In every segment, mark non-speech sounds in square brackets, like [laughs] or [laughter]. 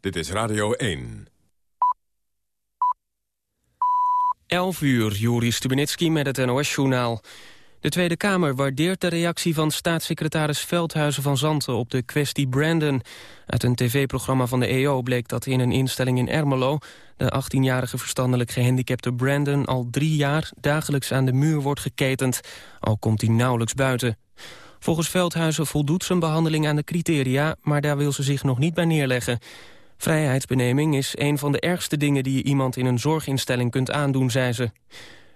Dit is Radio 1. 11 uur, Juri Stubenitski met het NOS-journaal. De Tweede Kamer waardeert de reactie van staatssecretaris Veldhuizen van Zanten op de kwestie Brandon. Uit een tv-programma van de EO bleek dat in een instelling in Ermelo... de 18-jarige verstandelijk gehandicapte Brandon al drie jaar dagelijks aan de muur wordt geketend. Al komt hij nauwelijks buiten. Volgens Veldhuizen voldoet zijn behandeling aan de criteria... maar daar wil ze zich nog niet bij neerleggen. Vrijheidsbeneming is een van de ergste dingen die je iemand in een zorginstelling kunt aandoen, zei ze.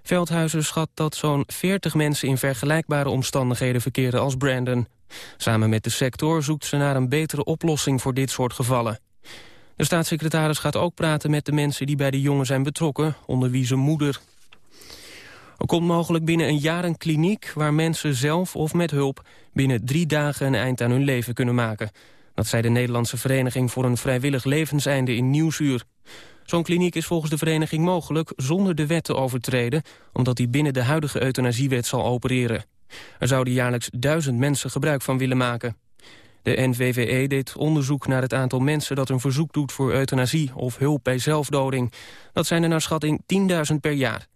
Veldhuizen schat dat zo'n 40 mensen in vergelijkbare omstandigheden verkeren als Brandon. Samen met de sector zoekt ze naar een betere oplossing voor dit soort gevallen. De staatssecretaris gaat ook praten met de mensen die bij de jongen zijn betrokken, onder wie zijn moeder. Er komt mogelijk binnen een jaar een kliniek waar mensen zelf of met hulp binnen drie dagen een eind aan hun leven kunnen maken. Dat zei de Nederlandse Vereniging voor een Vrijwillig Levenseinde in Nieuwsuur. Zo'n kliniek is volgens de vereniging mogelijk zonder de wet te overtreden... omdat die binnen de huidige euthanasiewet zal opereren. Er zouden jaarlijks duizend mensen gebruik van willen maken. De NVVE deed onderzoek naar het aantal mensen dat een verzoek doet voor euthanasie of hulp bij zelfdoding. Dat zijn er naar schatting 10.000 per jaar.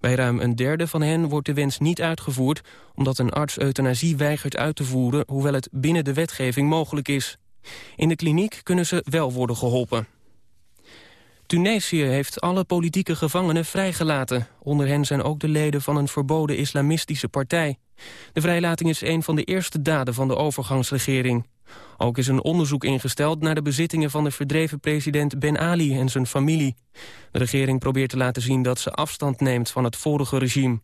Bij ruim een derde van hen wordt de wens niet uitgevoerd... omdat een arts euthanasie weigert uit te voeren... hoewel het binnen de wetgeving mogelijk is. In de kliniek kunnen ze wel worden geholpen. Tunesië heeft alle politieke gevangenen vrijgelaten. Onder hen zijn ook de leden van een verboden islamistische partij. De vrijlating is een van de eerste daden van de overgangsregering. Ook is een onderzoek ingesteld naar de bezittingen van de verdreven president Ben Ali en zijn familie. De regering probeert te laten zien dat ze afstand neemt van het vorige regime.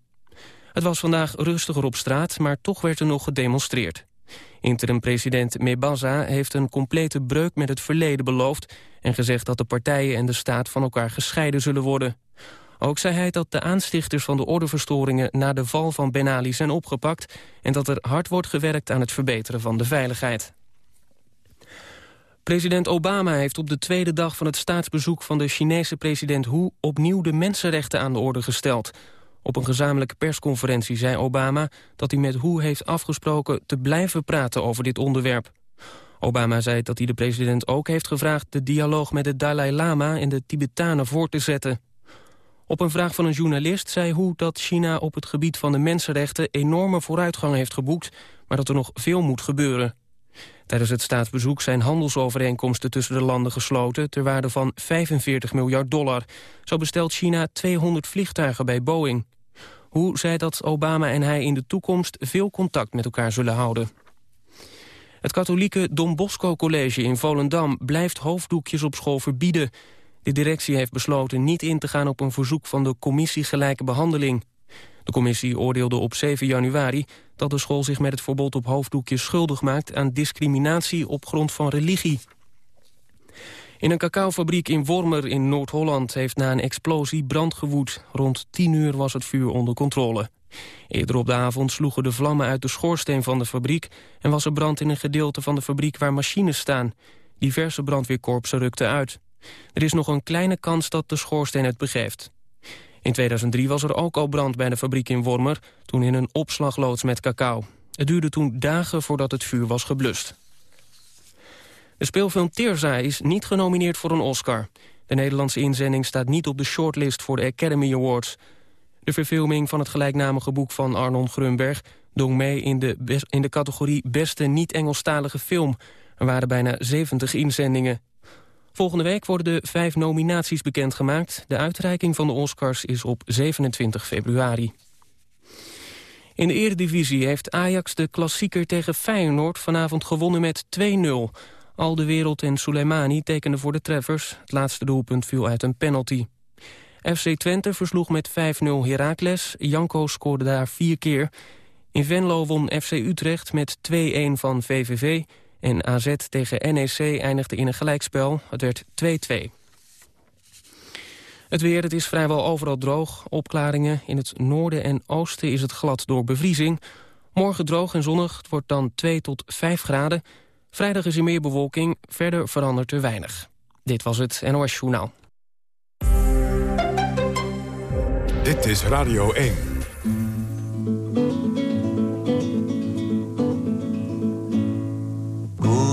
Het was vandaag rustiger op straat, maar toch werd er nog gedemonstreerd. Interim-president Mebaza heeft een complete breuk met het verleden beloofd... en gezegd dat de partijen en de staat van elkaar gescheiden zullen worden. Ook zei hij dat de aanstichters van de ordeverstoringen... na de val van Ben Ali zijn opgepakt... en dat er hard wordt gewerkt aan het verbeteren van de veiligheid. President Obama heeft op de tweede dag van het staatsbezoek van de Chinese president Hu opnieuw de mensenrechten aan de orde gesteld. Op een gezamenlijke persconferentie zei Obama dat hij met Hu heeft afgesproken te blijven praten over dit onderwerp. Obama zei dat hij de president ook heeft gevraagd de dialoog met de Dalai Lama en de Tibetanen voor te zetten. Op een vraag van een journalist zei Hu dat China op het gebied van de mensenrechten enorme vooruitgang heeft geboekt, maar dat er nog veel moet gebeuren. Tijdens het staatsbezoek zijn handelsovereenkomsten tussen de landen gesloten... ter waarde van 45 miljard dollar. Zo bestelt China 200 vliegtuigen bij Boeing. Hoe zei dat Obama en hij in de toekomst veel contact met elkaar zullen houden. Het katholieke Don Bosco College in Volendam blijft hoofddoekjes op school verbieden. De directie heeft besloten niet in te gaan op een verzoek van de Commissie Gelijke Behandeling. De commissie oordeelde op 7 januari dat de school zich met het verbod op hoofddoekjes schuldig maakt aan discriminatie op grond van religie. In een cacaofabriek in Wormer in Noord-Holland heeft na een explosie brand gewoed. Rond 10 uur was het vuur onder controle. Eerder op de avond sloegen de vlammen uit de schoorsteen van de fabriek... en was er brand in een gedeelte van de fabriek waar machines staan. Diverse brandweerkorpsen rukten uit. Er is nog een kleine kans dat de schoorsteen het begeeft. In 2003 was er ook al brand bij de fabriek in Wormer... toen in een opslagloods met cacao. Het duurde toen dagen voordat het vuur was geblust. De speelfilm Teerza is niet genomineerd voor een Oscar. De Nederlandse inzending staat niet op de shortlist voor de Academy Awards. De verfilming van het gelijknamige boek van Arnon Grunberg... dong mee in de, in de categorie Beste Niet-Engelstalige Film. Er waren bijna 70 inzendingen. Volgende week worden de vijf nominaties bekendgemaakt. De uitreiking van de Oscars is op 27 februari. In de eredivisie heeft Ajax de klassieker tegen Feyenoord vanavond gewonnen met 2-0. Al de Wereld en Soleimani tekenden voor de treffers. Het laatste doelpunt viel uit een penalty. FC Twente versloeg met 5-0 Heracles. Janko scoorde daar vier keer. In Venlo won FC Utrecht met 2-1 van VVV. En AZ tegen NEC eindigde in een gelijkspel. Het werd 2-2. Het weer, het is vrijwel overal droog. Opklaringen in het noorden en oosten is het glad door bevriezing. Morgen droog en zonnig, het wordt dan 2 tot 5 graden. Vrijdag is er meer bewolking, verder verandert er weinig. Dit was het NOS Journaal. Dit is Radio 1.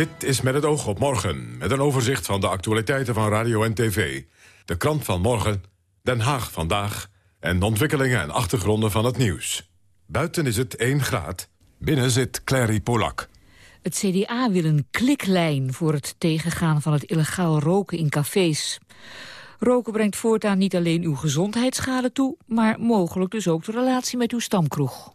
Dit is met het oog op morgen, met een overzicht van de actualiteiten van radio en tv. De krant van morgen, Den Haag vandaag en de ontwikkelingen en achtergronden van het nieuws. Buiten is het 1 graad, binnen zit Clary Polak. Het CDA wil een kliklijn voor het tegengaan van het illegaal roken in cafés. Roken brengt voortaan niet alleen uw gezondheidsschade toe... maar mogelijk dus ook de relatie met uw stamkroeg.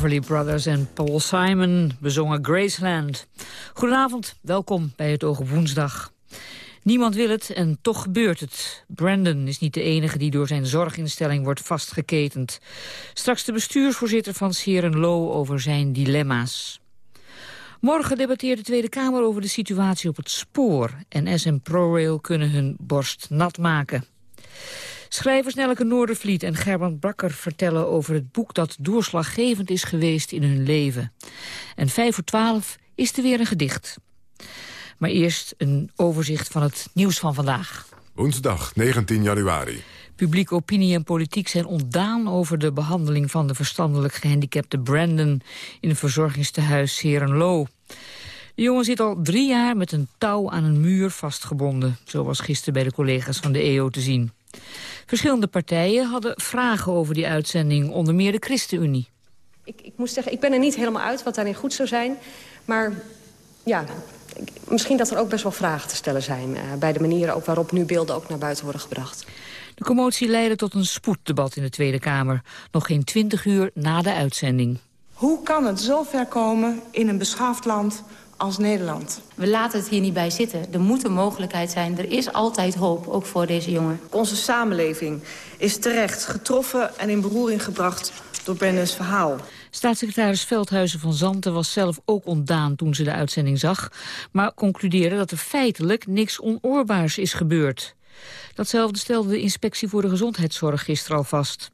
Everly Brothers en Paul Simon bezongen Graceland. Goedenavond, welkom bij het Oog op Woensdag. Niemand wil het en toch gebeurt het. Brandon is niet de enige die door zijn zorginstelling wordt vastgeketend. Straks de bestuursvoorzitter van Low over zijn dilemma's. Morgen debatteert de Tweede Kamer over de situatie op het spoor. En SM ProRail kunnen hun borst nat maken. Schrijvers Nelke Noordervliet en Gerbrand Bakker vertellen over het boek dat doorslaggevend is geweest in hun leven. En vijf voor twaalf is er weer een gedicht. Maar eerst een overzicht van het nieuws van vandaag. Woensdag 19 januari. Publieke opinie en politiek zijn ontdaan over de behandeling van de verstandelijk gehandicapte Brandon in een verzorgingstehuis Serenlo. De De jongen zit al drie jaar met een touw aan een muur vastgebonden. Zo was gisteren bij de collega's van de EO te zien. Verschillende partijen hadden vragen over die uitzending, onder meer de ChristenUnie. Ik, ik moet zeggen, ik ben er niet helemaal uit wat daarin goed zou zijn. Maar ja, misschien dat er ook best wel vragen te stellen zijn... Uh, bij de manieren ook waarop nu beelden ook naar buiten worden gebracht. De commotie leidde tot een spoeddebat in de Tweede Kamer. Nog geen twintig uur na de uitzending. Hoe kan het zo ver komen in een beschaafd land als Nederland? We laten het hier niet bij zitten. Er moet een mogelijkheid zijn. Er is altijd hoop, ook voor deze jongen. Onze samenleving is terecht getroffen en in beroering gebracht door Brennan's verhaal. Staatssecretaris Veldhuizen van Zanten was zelf ook ontdaan toen ze de uitzending zag, maar concludeerde dat er feitelijk niks onoorbaars is gebeurd. Datzelfde stelde de Inspectie voor de Gezondheidszorg gisteren al vast.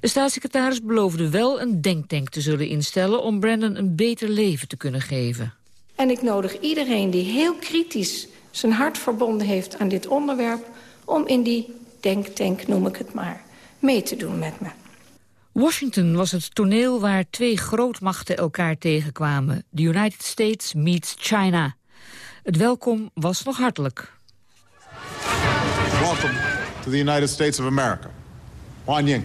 De staatssecretaris beloofde wel een denktank te zullen instellen... om Brandon een beter leven te kunnen geven. En ik nodig iedereen die heel kritisch zijn hart verbonden heeft aan dit onderwerp... om in die denktank, noem ik het maar, mee te doen met me. Washington was het toneel waar twee grootmachten elkaar tegenkwamen. The United States meets China. Het welkom was nog hartelijk. Welcome to the United States of America. Huan Ying.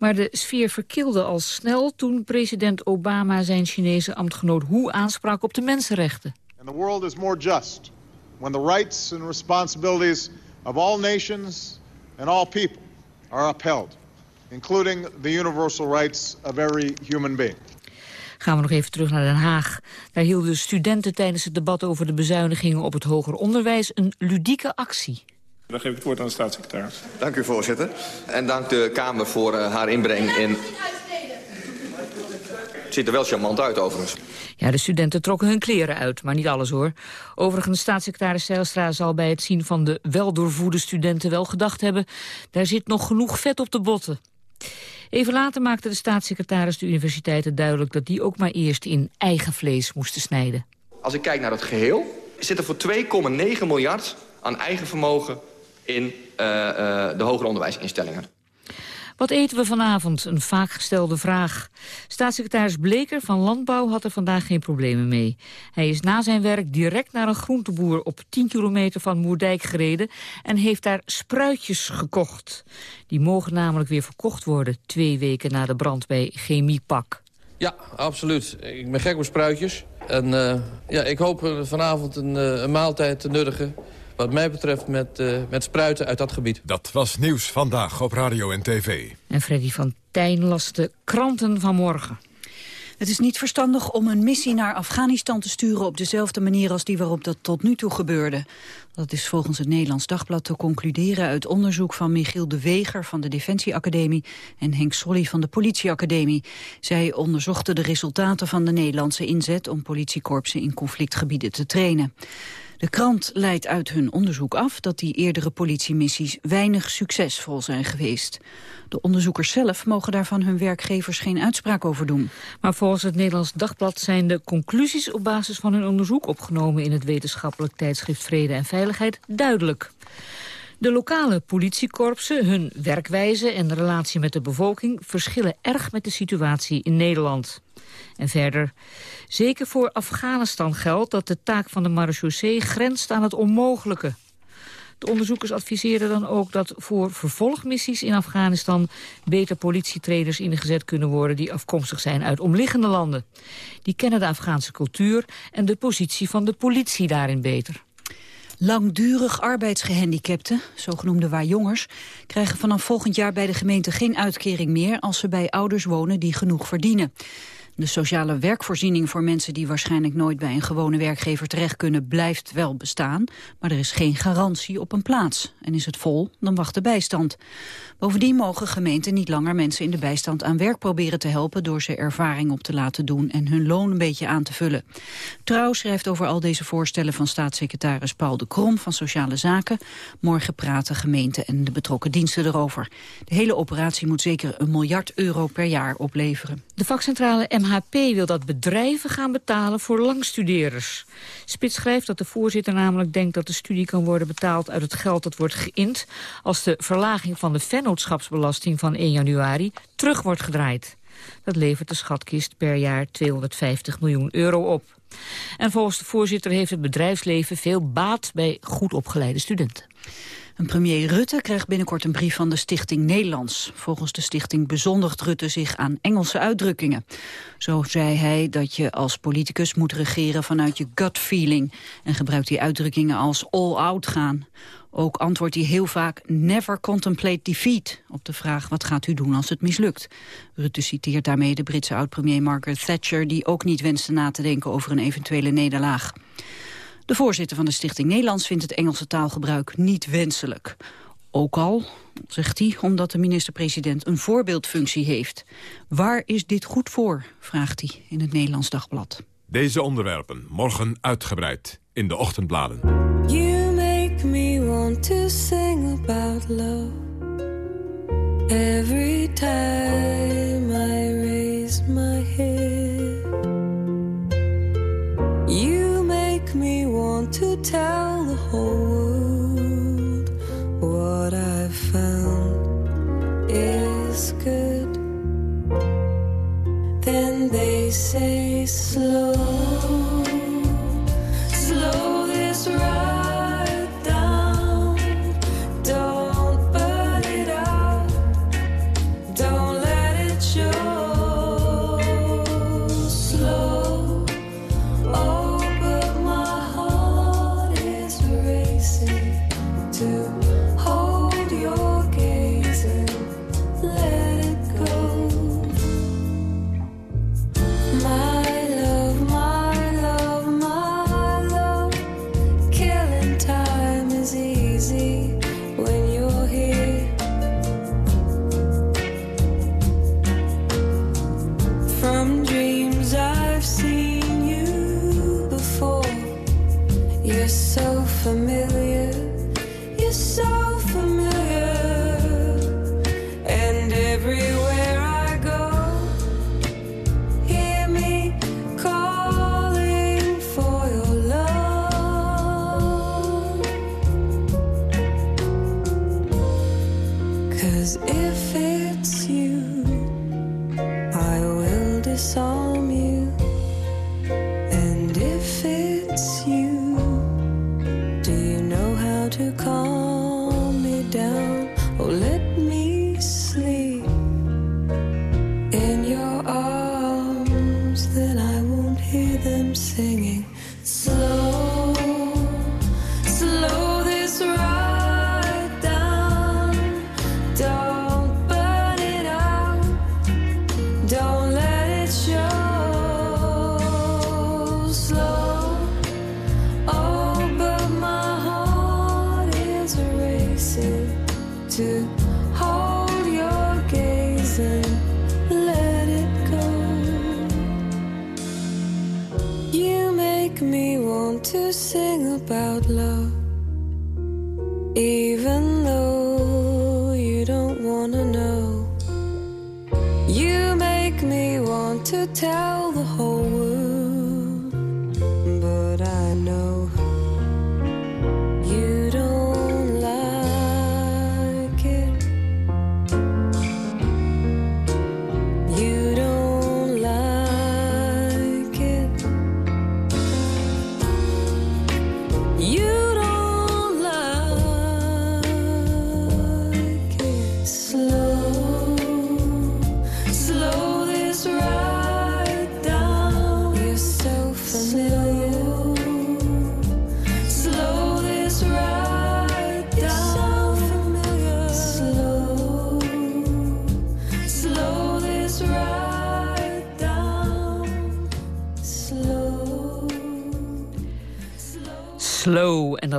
Maar de sfeer verkilde al snel toen president Obama zijn Chinese ambtgenoot Hu aansprak op de mensenrechten. And the world is more just when the rights and responsibilities of all nations and all people are upheld, including the universal rights of every human being. Gaan we nog even terug naar Den Haag. Daar hielden studenten tijdens het debat over de bezuinigingen op het hoger onderwijs een ludieke actie. Dan geef ik het woord aan de staatssecretaris. Dank u, voorzitter. En dank de Kamer voor uh, haar inbreng in... Het ziet er wel charmant uit, overigens. Ja, de studenten trokken hun kleren uit, maar niet alles hoor. Overigens, staatssecretaris Zijlstra zal bij het zien van de weldoorvoede studenten wel gedacht hebben... daar zit nog genoeg vet op de botten. Even later maakte de staatssecretaris de universiteiten duidelijk... dat die ook maar eerst in eigen vlees moesten snijden. Als ik kijk naar het geheel, zit er voor 2,9 miljard aan eigen vermogen in uh, uh, de hoger onderwijsinstellingen. Wat eten we vanavond? Een vaak gestelde vraag. Staatssecretaris Bleker van Landbouw had er vandaag geen problemen mee. Hij is na zijn werk direct naar een groenteboer op 10 kilometer van Moerdijk gereden... en heeft daar spruitjes gekocht. Die mogen namelijk weer verkocht worden... twee weken na de brand bij Chemiepak. Ja, absoluut. Ik ben gek op spruitjes. En uh, ja, ik hoop vanavond een, een maaltijd te nuttigen wat mij betreft met, uh, met spruiten uit dat gebied. Dat was nieuws vandaag op radio en tv. En Freddy van Tijn las de kranten van morgen. Het is niet verstandig om een missie naar Afghanistan te sturen... op dezelfde manier als die waarop dat tot nu toe gebeurde. Dat is volgens het Nederlands Dagblad te concluderen... uit onderzoek van Michiel de Weger van de Defensieacademie... en Henk Solly van de Politieacademie. Zij onderzochten de resultaten van de Nederlandse inzet... om politiekorpsen in conflictgebieden te trainen. De krant leidt uit hun onderzoek af dat die eerdere politiemissies weinig succesvol zijn geweest. De onderzoekers zelf mogen daarvan hun werkgevers geen uitspraak over doen. Maar volgens het Nederlands Dagblad zijn de conclusies op basis van hun onderzoek opgenomen in het wetenschappelijk tijdschrift Vrede en Veiligheid duidelijk. De lokale politiekorpsen, hun werkwijze en relatie met de bevolking verschillen erg met de situatie in Nederland. En verder, zeker voor Afghanistan geldt dat de taak van de marechaussee grenst aan het onmogelijke. De onderzoekers adviseren dan ook dat voor vervolgmissies in Afghanistan beter politietrainers ingezet kunnen worden die afkomstig zijn uit omliggende landen. Die kennen de Afghaanse cultuur en de positie van de politie daarin beter. Langdurig arbeidsgehandicapten, zogenoemde waarjongers, krijgen vanaf volgend jaar bij de gemeente geen uitkering meer als ze bij ouders wonen die genoeg verdienen. De sociale werkvoorziening voor mensen die waarschijnlijk nooit bij een gewone werkgever terecht kunnen blijft wel bestaan, maar er is geen garantie op een plaats. En is het vol, dan wacht de bijstand. Bovendien mogen gemeenten niet langer mensen in de bijstand aan werk proberen te helpen door ze ervaring op te laten doen en hun loon een beetje aan te vullen. Trouw schrijft over al deze voorstellen van staatssecretaris Paul de Krom van Sociale Zaken. Morgen praten gemeenten en de betrokken diensten erover. De hele operatie moet zeker een miljard euro per jaar opleveren. De vakcentrale MHP wil dat bedrijven gaan betalen voor langstudeerders. Spits schrijft dat de voorzitter namelijk denkt dat de studie kan worden betaald uit het geld dat wordt geïnd als de verlaging van de vennootschapsbelasting van 1 januari terug wordt gedraaid. Dat levert de schatkist per jaar 250 miljoen euro op. En volgens de voorzitter heeft het bedrijfsleven veel baat bij goed opgeleide studenten. En premier Rutte krijgt binnenkort een brief van de Stichting Nederlands. Volgens de stichting bezondigt Rutte zich aan Engelse uitdrukkingen. Zo zei hij dat je als politicus moet regeren vanuit je gut feeling... en gebruikt hij uitdrukkingen als all out gaan. Ook antwoordt hij heel vaak never contemplate defeat... op de vraag wat gaat u doen als het mislukt. Rutte citeert daarmee de Britse oud-premier Margaret Thatcher... die ook niet wenste na te denken over een eventuele nederlaag. De voorzitter van de Stichting Nederlands vindt het Engelse taalgebruik niet wenselijk. Ook al, zegt hij, omdat de minister-president een voorbeeldfunctie heeft. Waar is dit goed voor, vraagt hij in het Nederlands Dagblad. Deze onderwerpen morgen uitgebreid in de ochtendbladen. You make me want to sing about love Every time I raise my head You to tell the whole world What I've found is good. Then they say slow Slow this ride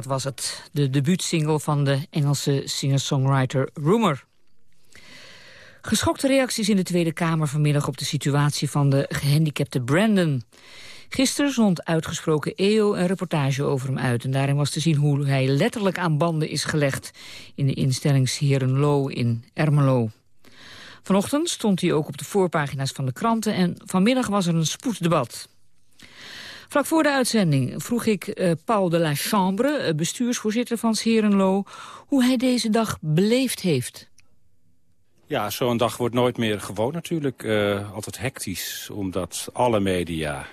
dat was het. De debuutsingle van de Engelse singer-songwriter Rumor. Geschokte reacties in de Tweede Kamer vanmiddag op de situatie van de gehandicapte Brandon. Gisteren zond uitgesproken EO een reportage over hem uit. En daarin was te zien hoe hij letterlijk aan banden is gelegd... in de instellingsheren in Ermelo. Vanochtend stond hij ook op de voorpagina's van de kranten... en vanmiddag was er een spoeddebat. Vlak voor de uitzending vroeg ik eh, Paul de la Chambre... eh, bestuursvoorzitter van Herenlo, hoe hij deze dag beleefd heeft. Ja, zo'n dag wordt nooit meer gewoon natuurlijk. Uh, altijd hectisch, omdat alle media,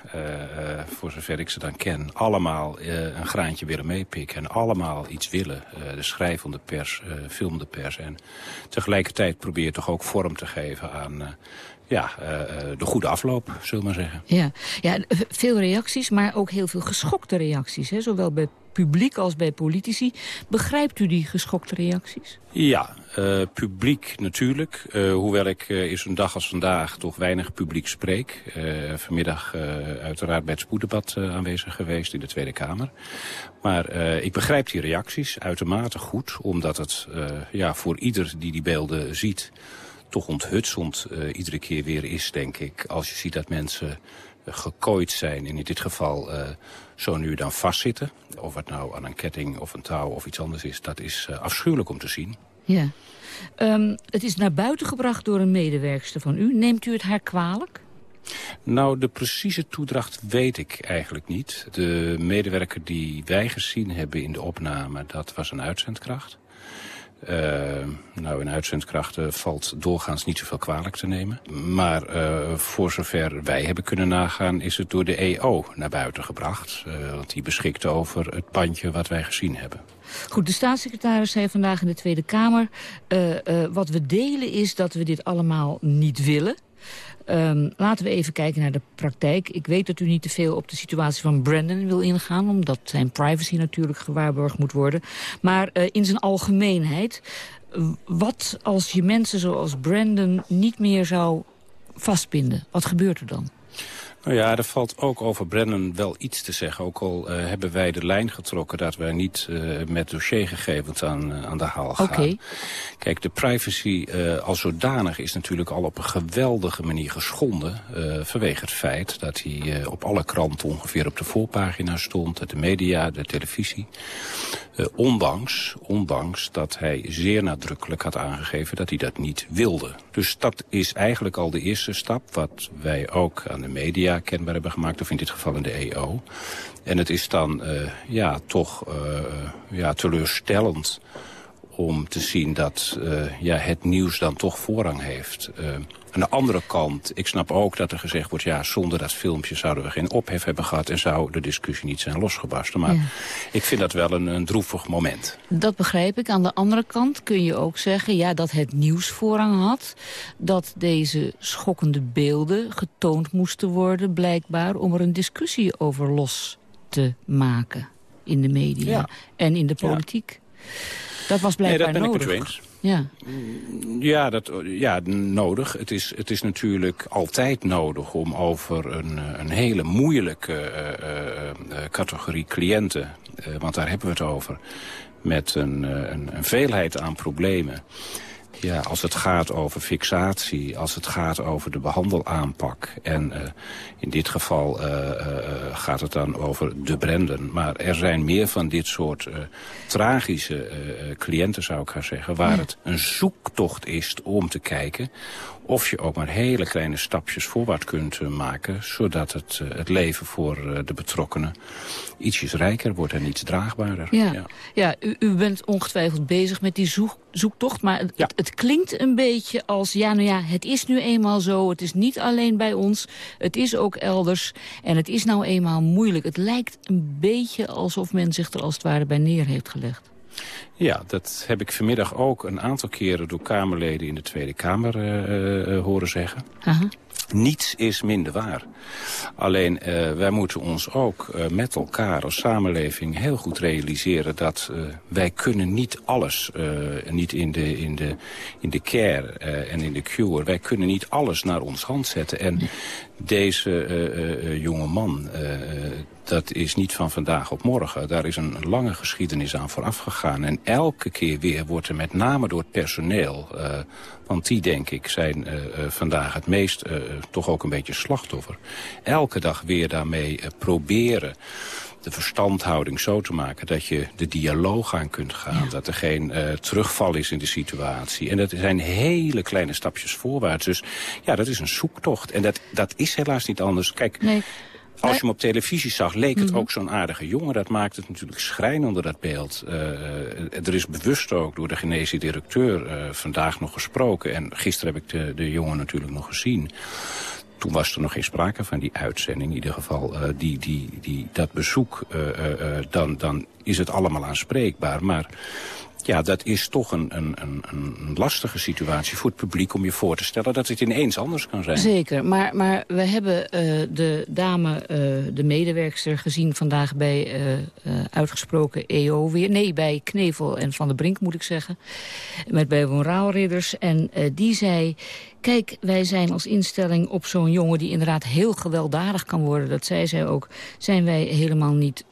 voor zover ik ze dan ken... allemaal een graantje willen meepikken en allemaal iets willen. de schrijvende pers, filmende pers. En tegelijkertijd probeer toch ook vorm te geven aan ja, de goede afloop, zullen we maar zeggen. Ja. ja, veel reacties, maar ook heel veel geschokte reacties. Hè? Zowel bij publiek als bij politici. Begrijpt u die geschokte reacties? Ja, uh, publiek natuurlijk. Uh, hoewel ik uh, is een dag als vandaag toch weinig publiek spreek. vanmiddag uiteraard bij het spoeddebat aanwezig geweest in de Tweede Kamer. Maar ik begrijp die reacties uitermate goed. Omdat het ja, voor ieder die die beelden ziet toch onthutsend iedere keer weer is, denk ik. Als je ziet dat mensen gekooid zijn en in dit geval zo nu dan vastzitten. Of het nou aan een ketting of een touw of iets anders is, dat is uh, afschuwelijk om te zien. Ja. Um, het is naar buiten gebracht door een medewerkster van u. Neemt u het haar kwalijk? Nou, de precieze toedracht weet ik eigenlijk niet. De medewerker die wij gezien hebben in de opname, dat was een uitzendkracht. Uh, nou, in uitzendkrachten valt doorgaans niet zoveel kwalijk te nemen. Maar uh, voor zover wij hebben kunnen nagaan is het door de EO naar buiten gebracht. Uh, want die beschikte over het bandje wat wij gezien hebben. Goed, de staatssecretaris zei vandaag in de Tweede Kamer... wat we delen is dat we dit allemaal niet willen. Um, laten we even kijken naar de praktijk. Ik weet dat u niet te veel op de situatie van Brandon wil ingaan... omdat zijn privacy natuurlijk gewaarborgd moet worden. Maar uh, in zijn algemeenheid... wat als je mensen zoals Brandon niet meer zou vastbinden? Wat gebeurt er dan? Nou ja, er valt ook over Brennan wel iets te zeggen. Ook al uh, hebben wij de lijn getrokken dat wij niet uh, met dossiergegevens aan, uh, aan de haal gaan. Okay. Kijk, de privacy als zodanig is natuurlijk al op een geweldige manier geschonden. vanwege het feit dat hij op alle kranten ongeveer op de voorpagina stond. De media, de televisie. Ondanks, ondanks dat hij zeer nadrukkelijk had aangegeven dat hij dat niet wilde. Dus dat is eigenlijk al de eerste stap wat wij ook aan de media kenbaar hebben gemaakt, of in dit geval in de EO. En het is dan uh, ja, toch uh, ja, teleurstellend om te zien dat uh, ja, het nieuws dan toch voorrang heeft. Uh, aan de andere kant, ik snap ook dat er gezegd wordt... ja, zonder dat filmpje zouden we geen ophef hebben gehad... en zou de discussie niet zijn losgebarsten. Maar ja. ik vind dat wel een, een droevig moment. Dat begrijp ik. Aan de andere kant kun je ook zeggen... ja, dat het nieuws voorrang had. Dat deze schokkende beelden getoond moesten worden... blijkbaar om er een discussie over los te maken in de media ja. en in de politiek. Ja. Dat was blijkbaar nee, dat ben nodig. Ik het eens. Ja, ja, dat, ja nodig. Het is, het is natuurlijk altijd nodig om over een, een hele moeilijke uh, uh, categorie cliënten... Uh, want daar hebben we het over, met een, een, een veelheid aan problemen... Ja, als het gaat over fixatie, als het gaat over de behandelaanpak... en uh, in dit geval uh, uh, gaat het dan over de Brenden. Maar er zijn meer van dit soort tragische cliënten, zou ik gaan zeggen... waar ja. het een zoektocht is om te kijken of je ook maar hele kleine stapjes voorwaarts kunt maken... zodat het, uh, het leven voor uh, de betrokkenen ietsjes rijker wordt en iets draagbaarder. Ja, ja. ja u, u, bent ongetwijfeld bezig met die zoek, zoektocht, maar het, ja. het, het, klinkt een beetje als... ja, nou ja, het is nu eenmaal zo, het is niet alleen bij ons, het is ook elders... en het is nou eenmaal moeilijk. Het lijkt een beetje alsof men zich er als het ware bij neer heeft gelegd. Ja, dat heb ik vanmiddag ook een aantal keren door Kamerleden in de Tweede Kamer uh, uh, horen zeggen. Niets is minder waar. Alleen wij moeten ons ook met elkaar als samenleving heel goed realiseren dat wij kunnen niet alles, niet in de, in de, in de care en in de cure, wij kunnen niet alles naar ons hand zetten. En deze jonge man, dat is niet van vandaag op morgen. Daar is een lange geschiedenis aan vooraf gegaan. En elke keer weer wordt er met name door het personeel... Uh, want die, denk ik, zijn uh, uh, vandaag het meest toch ook een beetje slachtoffer. Elke dag weer daarmee proberen de verstandhouding zo te maken... dat je de dialoog aan kunt gaan. Ja. Dat er geen uh, terugval is in de situatie. En dat zijn hele kleine stapjes voorwaarts. Dus ja, dat is een zoektocht. En dat, dat is helaas niet anders. Kijk, nee. als je hem op televisie zag, leek het Mhm. ook zo'n aardige jongen. Dat maakt het natuurlijk schrijnender onder dat beeld. Uh, er is bewust ook door de genetische directeur uh, vandaag nog gesproken. En gisteren heb ik de, de jongen natuurlijk nog gezien. Toen was er nog geen sprake van die uitzending. In ieder geval, uh, die, die, die, dat bezoek, dan, dan is het allemaal aanspreekbaar. Maar ja, dat is toch een, een, een, een lastige situatie voor het publiek om je voor te stellen dat het ineens anders kan zijn. Zeker, maar, maar we hebben de dame, de medewerkster, gezien vandaag bij uitgesproken EO weer. Nee, bij Knevel en Van der Brink moet ik zeggen. Met bij Moraalridders. En die zei, kijk, wij zijn als instelling op zo'n jongen die inderdaad heel gewelddadig kan worden. Dat zei zij ook, zijn wij helemaal niet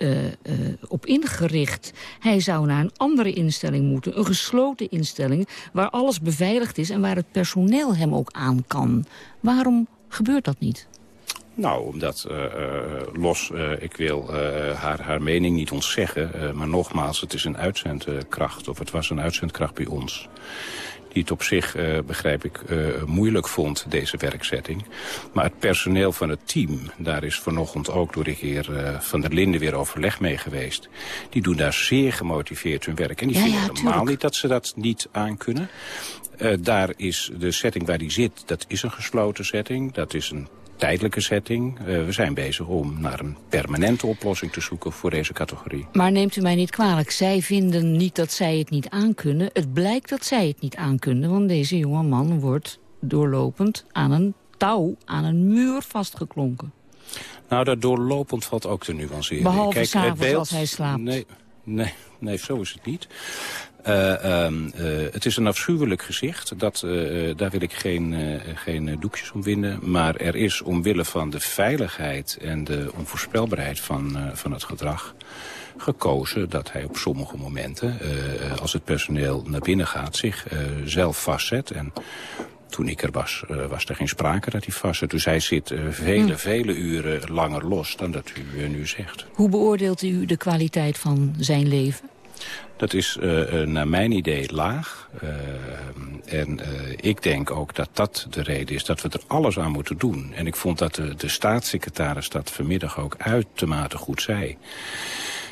op ingericht. Hij zou naar een andere instelling moeten. Een gesloten instelling waar alles beveiligd is en waar het personeel hem ook aan kan. Waarom gebeurt dat niet? Nou, omdat uh, uh, los, uh, ik wil haar, haar mening niet ontzeggen. maar nogmaals, het is een uitzendkracht, of het was een uitzendkracht bij ons die het op zich, uh, begrijp ik, uh, moeilijk vond, deze werkzetting. Maar het personeel van het team, daar is vanochtend ook door de heer uh, Van der Linden weer overleg mee geweest. Die doen daar zeer gemotiveerd hun werk. En die ja, vinden ja, helemaal niet dat ze dat niet aankunnen. daar is de setting waar die zit, dat is een gesloten setting. Dat is een tijdelijke setting. Uh, we zijn bezig om naar een permanente oplossing te zoeken voor deze categorie. Maar neemt u mij niet kwalijk, zij vinden niet dat zij het niet aankunnen. Het blijkt dat zij het niet aankunnen, want deze jonge man wordt doorlopend aan een touw, aan een muur vastgeklonken. Nou, dat doorlopend valt ook te nuanceren. Behalve Kijk, s'avonds als hij slaapt. Nee, nee, nee, zo is het niet. Uh, um, uh, het is een afschuwelijk gezicht. Dat, uh, daar wil ik geen, geen doekjes om winnen. Maar er is omwille van de veiligheid en de onvoorspelbaarheid van, van het gedrag gekozen dat hij op sommige momenten, als het personeel naar binnen gaat, zich zelf vastzet. En toen ik er was, uh, was er geen sprake dat hij vast zit. Dus hij zit uh, vele, hm. vele uren langer los dan dat u uh, nu zegt. Hoe beoordeelt u de kwaliteit van zijn leven? Dat is naar mijn idee laag. en ik denk ook dat dat de reden is dat we er alles aan moeten doen. En ik vond dat de, de staatssecretaris dat vanmiddag ook uitermate goed zei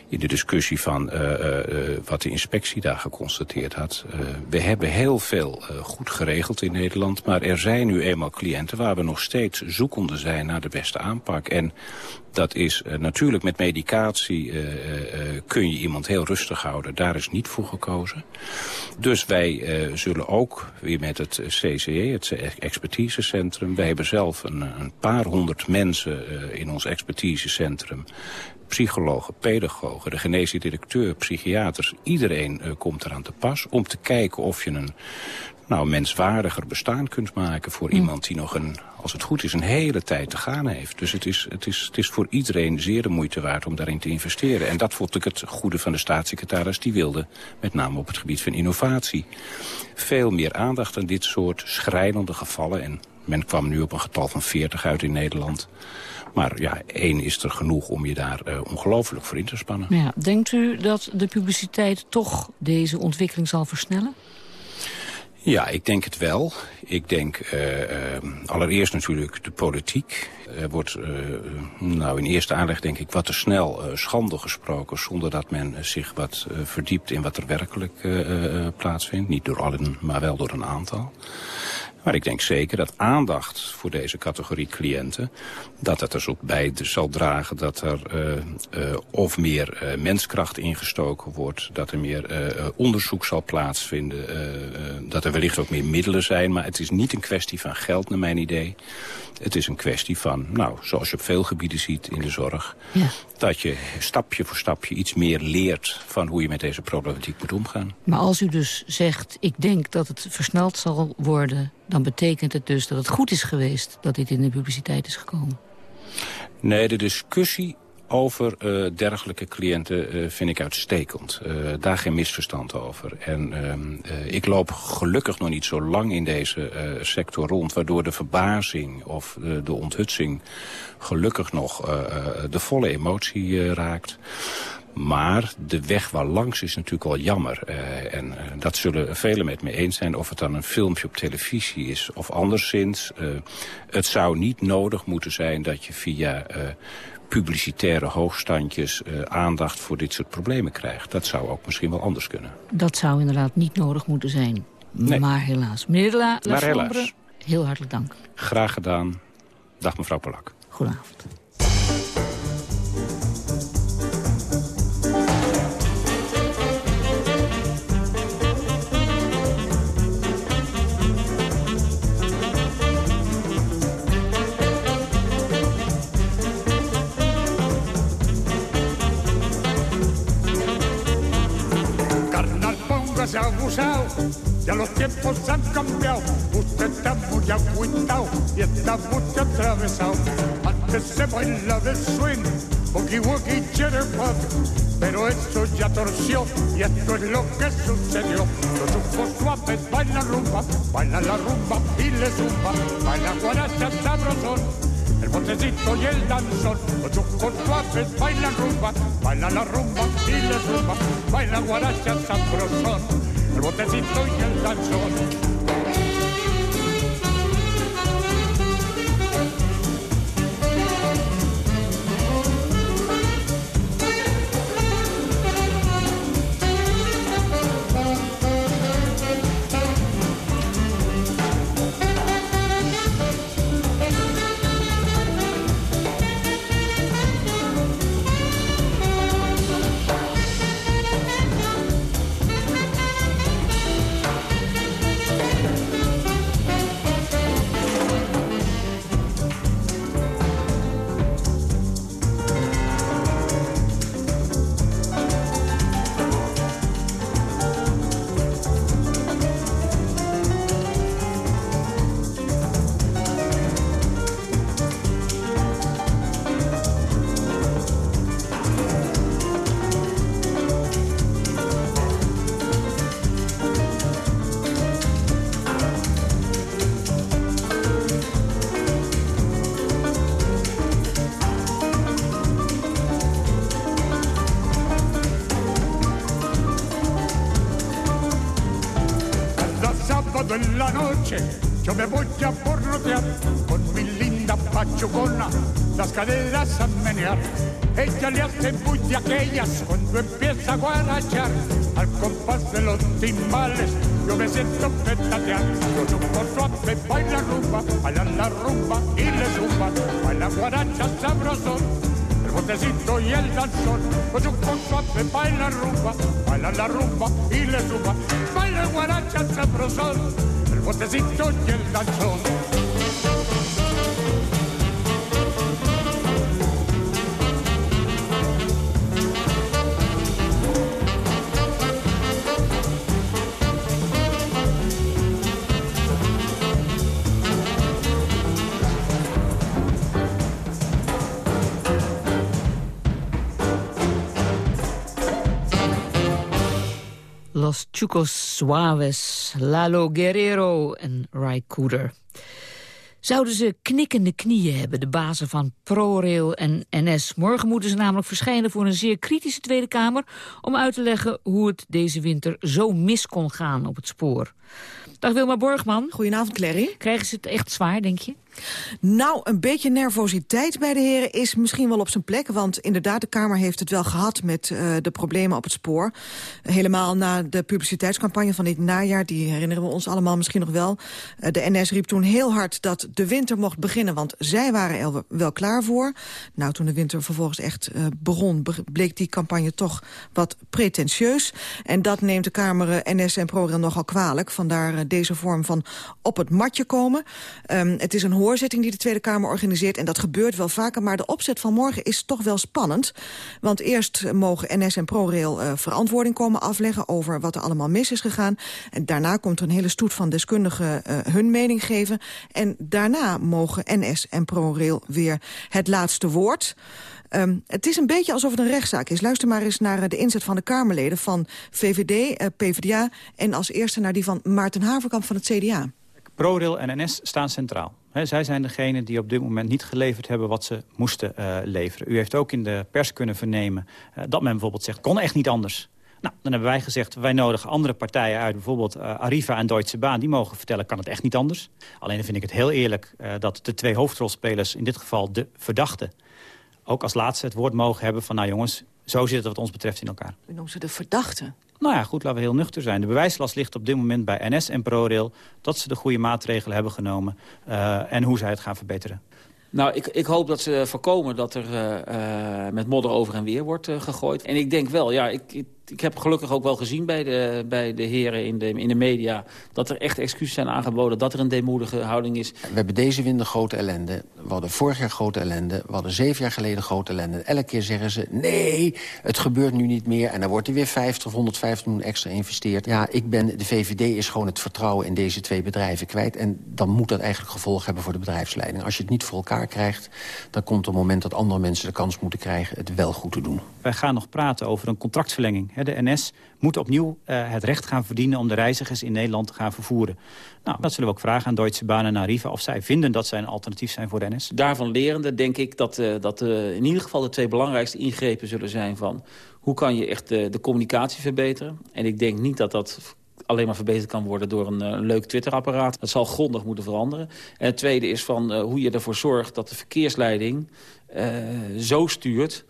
in de discussie van uh, uh, wat de inspectie daar geconstateerd had. Uh, we hebben heel veel goed geregeld in Nederland, maar er zijn nu eenmaal cliënten waar we nog steeds zoekende zijn naar de beste aanpak. En dat is natuurlijk met medicatie kun je iemand heel rustig houden. Daar is niet voor gekozen. Dus wij zullen ook weer met het CCE, het expertisecentrum... wij hebben zelf een, een paar honderd mensen in ons expertisecentrum psychologen, pedagogen, de genetische directeur, psychiaters. Iedereen uh, komt eraan te pas om te kijken of je een nou, menswaardiger bestaan kunt maken voor Hm. iemand die nog een, als het goed is, een hele tijd te gaan heeft. Dus het is, het, is, het is voor iedereen zeer de moeite waard om daarin te investeren. En dat vond ik het goede van de staatssecretaris. Die wilde, met name op het gebied van innovatie, veel meer aandacht aan dit soort schrijnende gevallen. En men kwam nu op een getal van 40 uit in Nederland. Maar ja, één is er genoeg om je daar uh, ongelooflijk voor in te spannen. Ja, denkt u dat de publiciteit toch deze ontwikkeling zal versnellen? Ja, ik denk het wel. Ik denk uh, allereerst natuurlijk de politiek. Er wordt uh, nou in eerste aanleg denk ik wat te snel schande gesproken... zonder dat men zich wat verdiept in wat er werkelijk plaatsvindt. Niet door allen, maar wel door een aantal. Maar ik denk zeker dat aandacht voor deze categorie cliënten... dat het er zo bij zal dragen dat er uh, uh, of meer uh, menskracht ingestoken wordt... dat er meer onderzoek zal plaatsvinden... dat er wellicht ook meer middelen zijn. Maar het is niet een kwestie van geld, naar mijn idee. Het is een kwestie van, nou, zoals je op veel gebieden ziet in de zorg... Ja. dat je stapje voor stapje iets meer leert van hoe je met deze problematiek moet omgaan. Maar als u dus zegt, ik denk dat het versneld zal worden... dan betekent het dus dat het goed is geweest dat dit in de publiciteit is gekomen. Nee, de discussie over uh, dergelijke cliënten uh, vind ik uitstekend. Uh, daar geen misverstand over. En uh, ik loop gelukkig nog niet zo lang in deze sector rond... waardoor de verbazing of de onthutsing gelukkig nog de volle emotie raakt. Maar de weg waar langs is natuurlijk wel jammer. Uh, en uh, dat zullen velen met me eens zijn. Of het dan een filmpje op televisie is of anderszins. Uh, het zou niet nodig moeten zijn dat je via publicitaire hoogstandjes uh, aandacht voor dit soort problemen krijgt. Dat zou ook misschien wel anders kunnen. Dat zou inderdaad niet nodig moeten zijn. Nee. Maar helaas. Meneer de La, maar helaas. heel hartelijk dank. Graag gedaan. Dag mevrouw Polak. Goedenavond. Y está muy atravesado. Antes se baila de swing, boogie woogie jitterbug, pero eso ya torció y esto es lo que sucedió. Los chupos suaves bailan rumba, bailan la rumba y le zumba, baila guaracha sabrosón el botecito y el danzón. Los chupos suaves bailan rumba, bailan la rumba y le zumba, baila guaracha sabrosón. El botecito y el danzón. La noche yo me voy a porrotear con mi linda pachugona, las caderas a menear. Ella le hace muy de aquellas cuando empieza a guarachar. Al compás de los timbales yo me siento petatear. Con un suave baila rumba, baila la rumba y le zumba. Baila guaracha sabroso el botecito y el danzón. Con un suave baila rumba, baila la rumba y le zumba. Baila guaracha sabrosón botecito y el danzón. Los Chucos Suaves, Lalo Guerrero en Ray Cooder. Zouden ze knikkende knieën hebben, de bazen van ProRail en NS. Morgen moeten ze namelijk verschijnen voor een zeer kritische Tweede Kamer... om uit te leggen hoe het deze winter zo mis kon gaan op het spoor. Dag Wilma Borgman. Goedenavond, Clary. Krijgen ze het echt zwaar, denk je? Nou, een beetje nervositeit bij de heren is misschien wel op zijn plek. Want inderdaad, de Kamer heeft het wel gehad met uh, de problemen op het spoor. Helemaal na de publiciteitscampagne van dit najaar. Die herinneren we ons allemaal misschien nog wel. Uh, de NS riep toen heel hard dat de winter mocht beginnen. Want zij waren er wel klaar voor. Nou, toen de winter vervolgens echt uh, begon... bleek die campagne toch wat pretentieus. En dat neemt de Kamer NS en ProRail nogal kwalijk. Vandaar deze vorm van op het matje komen. Um, het is een hoorzitting die de Tweede Kamer organiseert. En dat gebeurt wel vaker, maar de opzet van morgen is toch wel spannend. Want eerst mogen NS en ProRail uh, verantwoording komen afleggen... over wat er allemaal mis is gegaan. En daarna komt er een hele stoet van deskundigen uh, hun mening geven. En daarna mogen NS en ProRail weer het laatste woord... Um, het is een beetje alsof het een rechtszaak is. Luister maar eens naar de inzet van de Kamerleden van VVD, uh, PvdA... en als eerste naar die van Maarten Haverkamp van het CDA. ProRail en NS staan centraal. Zij zijn degene die op dit moment niet geleverd hebben wat ze moesten uh, leveren. U heeft ook in de pers kunnen vernemen uh, dat men bijvoorbeeld zegt... kon echt niet anders. Nou, dan hebben wij gezegd, wij nodigen andere partijen uit... bijvoorbeeld uh, Arriva en Deutsche Bahn, die mogen vertellen... kan het echt niet anders. Alleen dan vind ik het heel eerlijk dat de twee hoofdrolspelers... in dit geval de verdachte ook als laatste het woord mogen hebben van... nou jongens, zo zit het wat ons betreft in elkaar. U noemt ze de verdachten. Nou ja, goed, laten we heel nuchter zijn. De bewijslast ligt op dit moment bij NS en ProRail... dat ze de goede maatregelen hebben genomen uh, en hoe zij het gaan verbeteren. Nou, ik, ik hoop dat ze voorkomen dat er uh, uh, met modder over en weer wordt gegooid. En ik denk wel, ja, ik heb gelukkig ook wel gezien bij de, bij de heren in de, in de media... dat er echt excuses zijn aangeboden, dat er een deemoedige houding is. We hebben deze winter grote ellende. We hadden vorig jaar grote ellende. We hadden zeven jaar geleden grote ellende. Elke keer zeggen ze, nee, het gebeurt nu niet meer. En dan wordt er weer 50 of 150 miljoen extra geïnvesteerd. Ja, ik ben, de VVD is gewoon het vertrouwen in deze twee bedrijven kwijt. En dan moet dat eigenlijk gevolg hebben voor de bedrijfsleiding. Als je het niet voor elkaar krijgt, dan komt het moment dat andere mensen de kans moeten krijgen... het wel goed te doen. Wij gaan nog praten over een contractverlenging. De NS moet opnieuw uh, het recht gaan verdienen om de reizigers in Nederland te gaan vervoeren. Nou, dat zullen we ook vragen aan Deutsche Bahn en Arriva... of zij vinden dat zij een alternatief zijn voor de NS. Daarvan lerende denk ik dat, uh, dat uh, in ieder geval de twee belangrijkste ingrepen zullen zijn van... hoe kan je echt de communicatie verbeteren? En ik denk niet dat dat alleen maar verbeterd kan worden door een, leuk Twitter-apparaat. Dat zal grondig moeten veranderen. En het tweede is van hoe je ervoor zorgt dat de verkeersleiding zo stuurt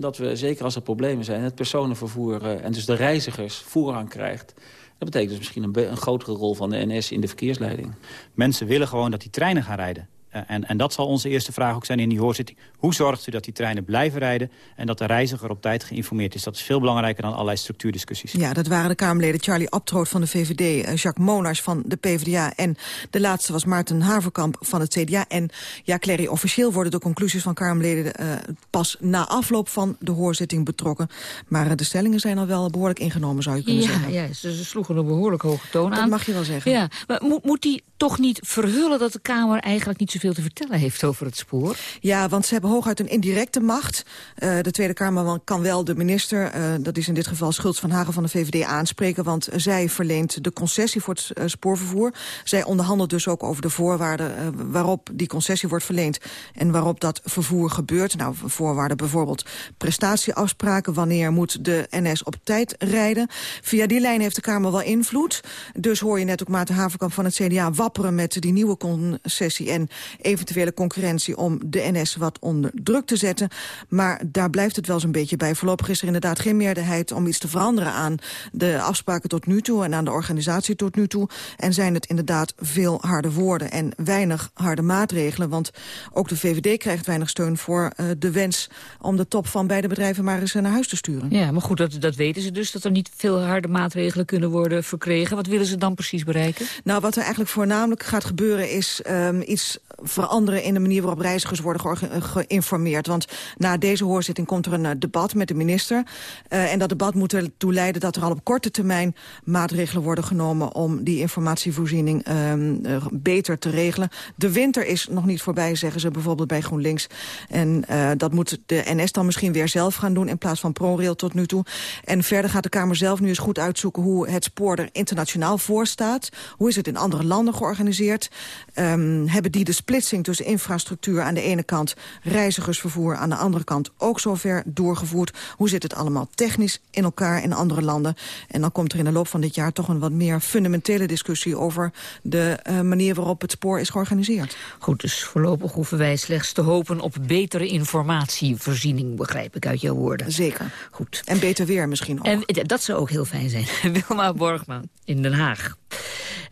dat we, zeker als er problemen zijn, het personenvervoer uh, en dus de reizigers voorrang krijgt. Dat betekent dus misschien een, een, grotere rol van de NS in de verkeersleiding. Mensen willen gewoon dat die treinen gaan rijden. Uh, en, en dat zal onze eerste vraag ook zijn in die hoorzitting. Hoe zorgt u dat die treinen blijven rijden... en dat de reiziger op tijd geïnformeerd is? Dat is veel belangrijker dan allerlei structuurdiscussies. Ja, dat waren de Kamerleden Charlie Abtroot van de VVD... Uh, Jacques Monars van de PvdA... en de laatste was Maarten Haverkamp van het CDA. En ja, Clary, officieel worden de conclusies van Kamerleden... Uh, pas na afloop van de hoorzitting betrokken. Maar de stellingen zijn al wel behoorlijk ingenomen, zou je kunnen ja, zeggen. Ja, ze, ze sloegen een behoorlijk hoge toon dat aan. Dat mag je wel zeggen. Ja, maar moet, moet die toch niet verhullen dat de Kamer eigenlijk niet zoveel te vertellen heeft over het spoor? Ja, want ze hebben hooguit een indirecte macht. Uh, de Tweede Kamer kan wel de minister, uh, dat is in dit geval Schultz van Hagen van de VVD, aanspreken. Want zij verleent de concessie voor het uh, spoorvervoer. Zij onderhandelt dus ook over de voorwaarden waarop die concessie wordt verleend. En waarop dat vervoer gebeurt. Nou, voorwaarden bijvoorbeeld prestatieafspraken. Wanneer moet de NS op tijd rijden? Via die lijn heeft de Kamer wel invloed. Dus hoor je net ook Maarten Haverkamp van het CDA wapperen met die nieuwe concessie en eventuele concurrentie om de NS wat onder druk te zetten. Maar daar blijft het wel zo'n beetje bij. Voorlopig is er inderdaad geen meerderheid om iets te veranderen aan de afspraken tot nu toe en aan de organisatie tot nu toe. En zijn het inderdaad veel harde woorden en weinig harde maatregelen. Want ook de VVD krijgt weinig steun voor uh, de wens om de top van beide bedrijven maar eens naar huis te sturen. Ja, maar goed, dat, dat weten ze dus, dat er niet veel harde maatregelen kunnen worden verkregen. Wat willen ze dan precies bereiken? Nou, wat er eigenlijk voornamelijk gaat gebeuren is um, iets veranderen in de manier waarop reizigers worden ge geïnformeerd. Want na deze hoorzitting komt er een uh, debat met de minister. Uh, en dat debat moet ertoe leiden dat er al op korte termijn maatregelen worden genomen om die informatievoorziening uh, beter te regelen. De winter is nog niet voorbij, zeggen ze bijvoorbeeld bij GroenLinks. En dat moet de NS dan misschien weer zelf gaan doen in plaats van ProRail tot nu toe. En verder gaat de Kamer zelf nu eens goed uitzoeken hoe het spoor er internationaal voor staat. Hoe is het in andere landen georganiseerd? Um, hebben die de splitsing tussen infrastructuur aan de ene kant... reizigersvervoer aan de andere kant ook zover doorgevoerd? Hoe zit het allemaal technisch in elkaar in andere landen? En dan komt er in de loop van dit jaar toch een wat meer fundamentele discussie... over de uh, manier waarop het spoor is georganiseerd. Goed, dus voorlopig hoeven wij slechts te hopen op betere informatievoorziening... begrijp ik uit jouw woorden. Zeker. Goed. En beter weer misschien ook. En dat zou ook heel fijn zijn. [laughs] Wilma Borgman in Den Haag.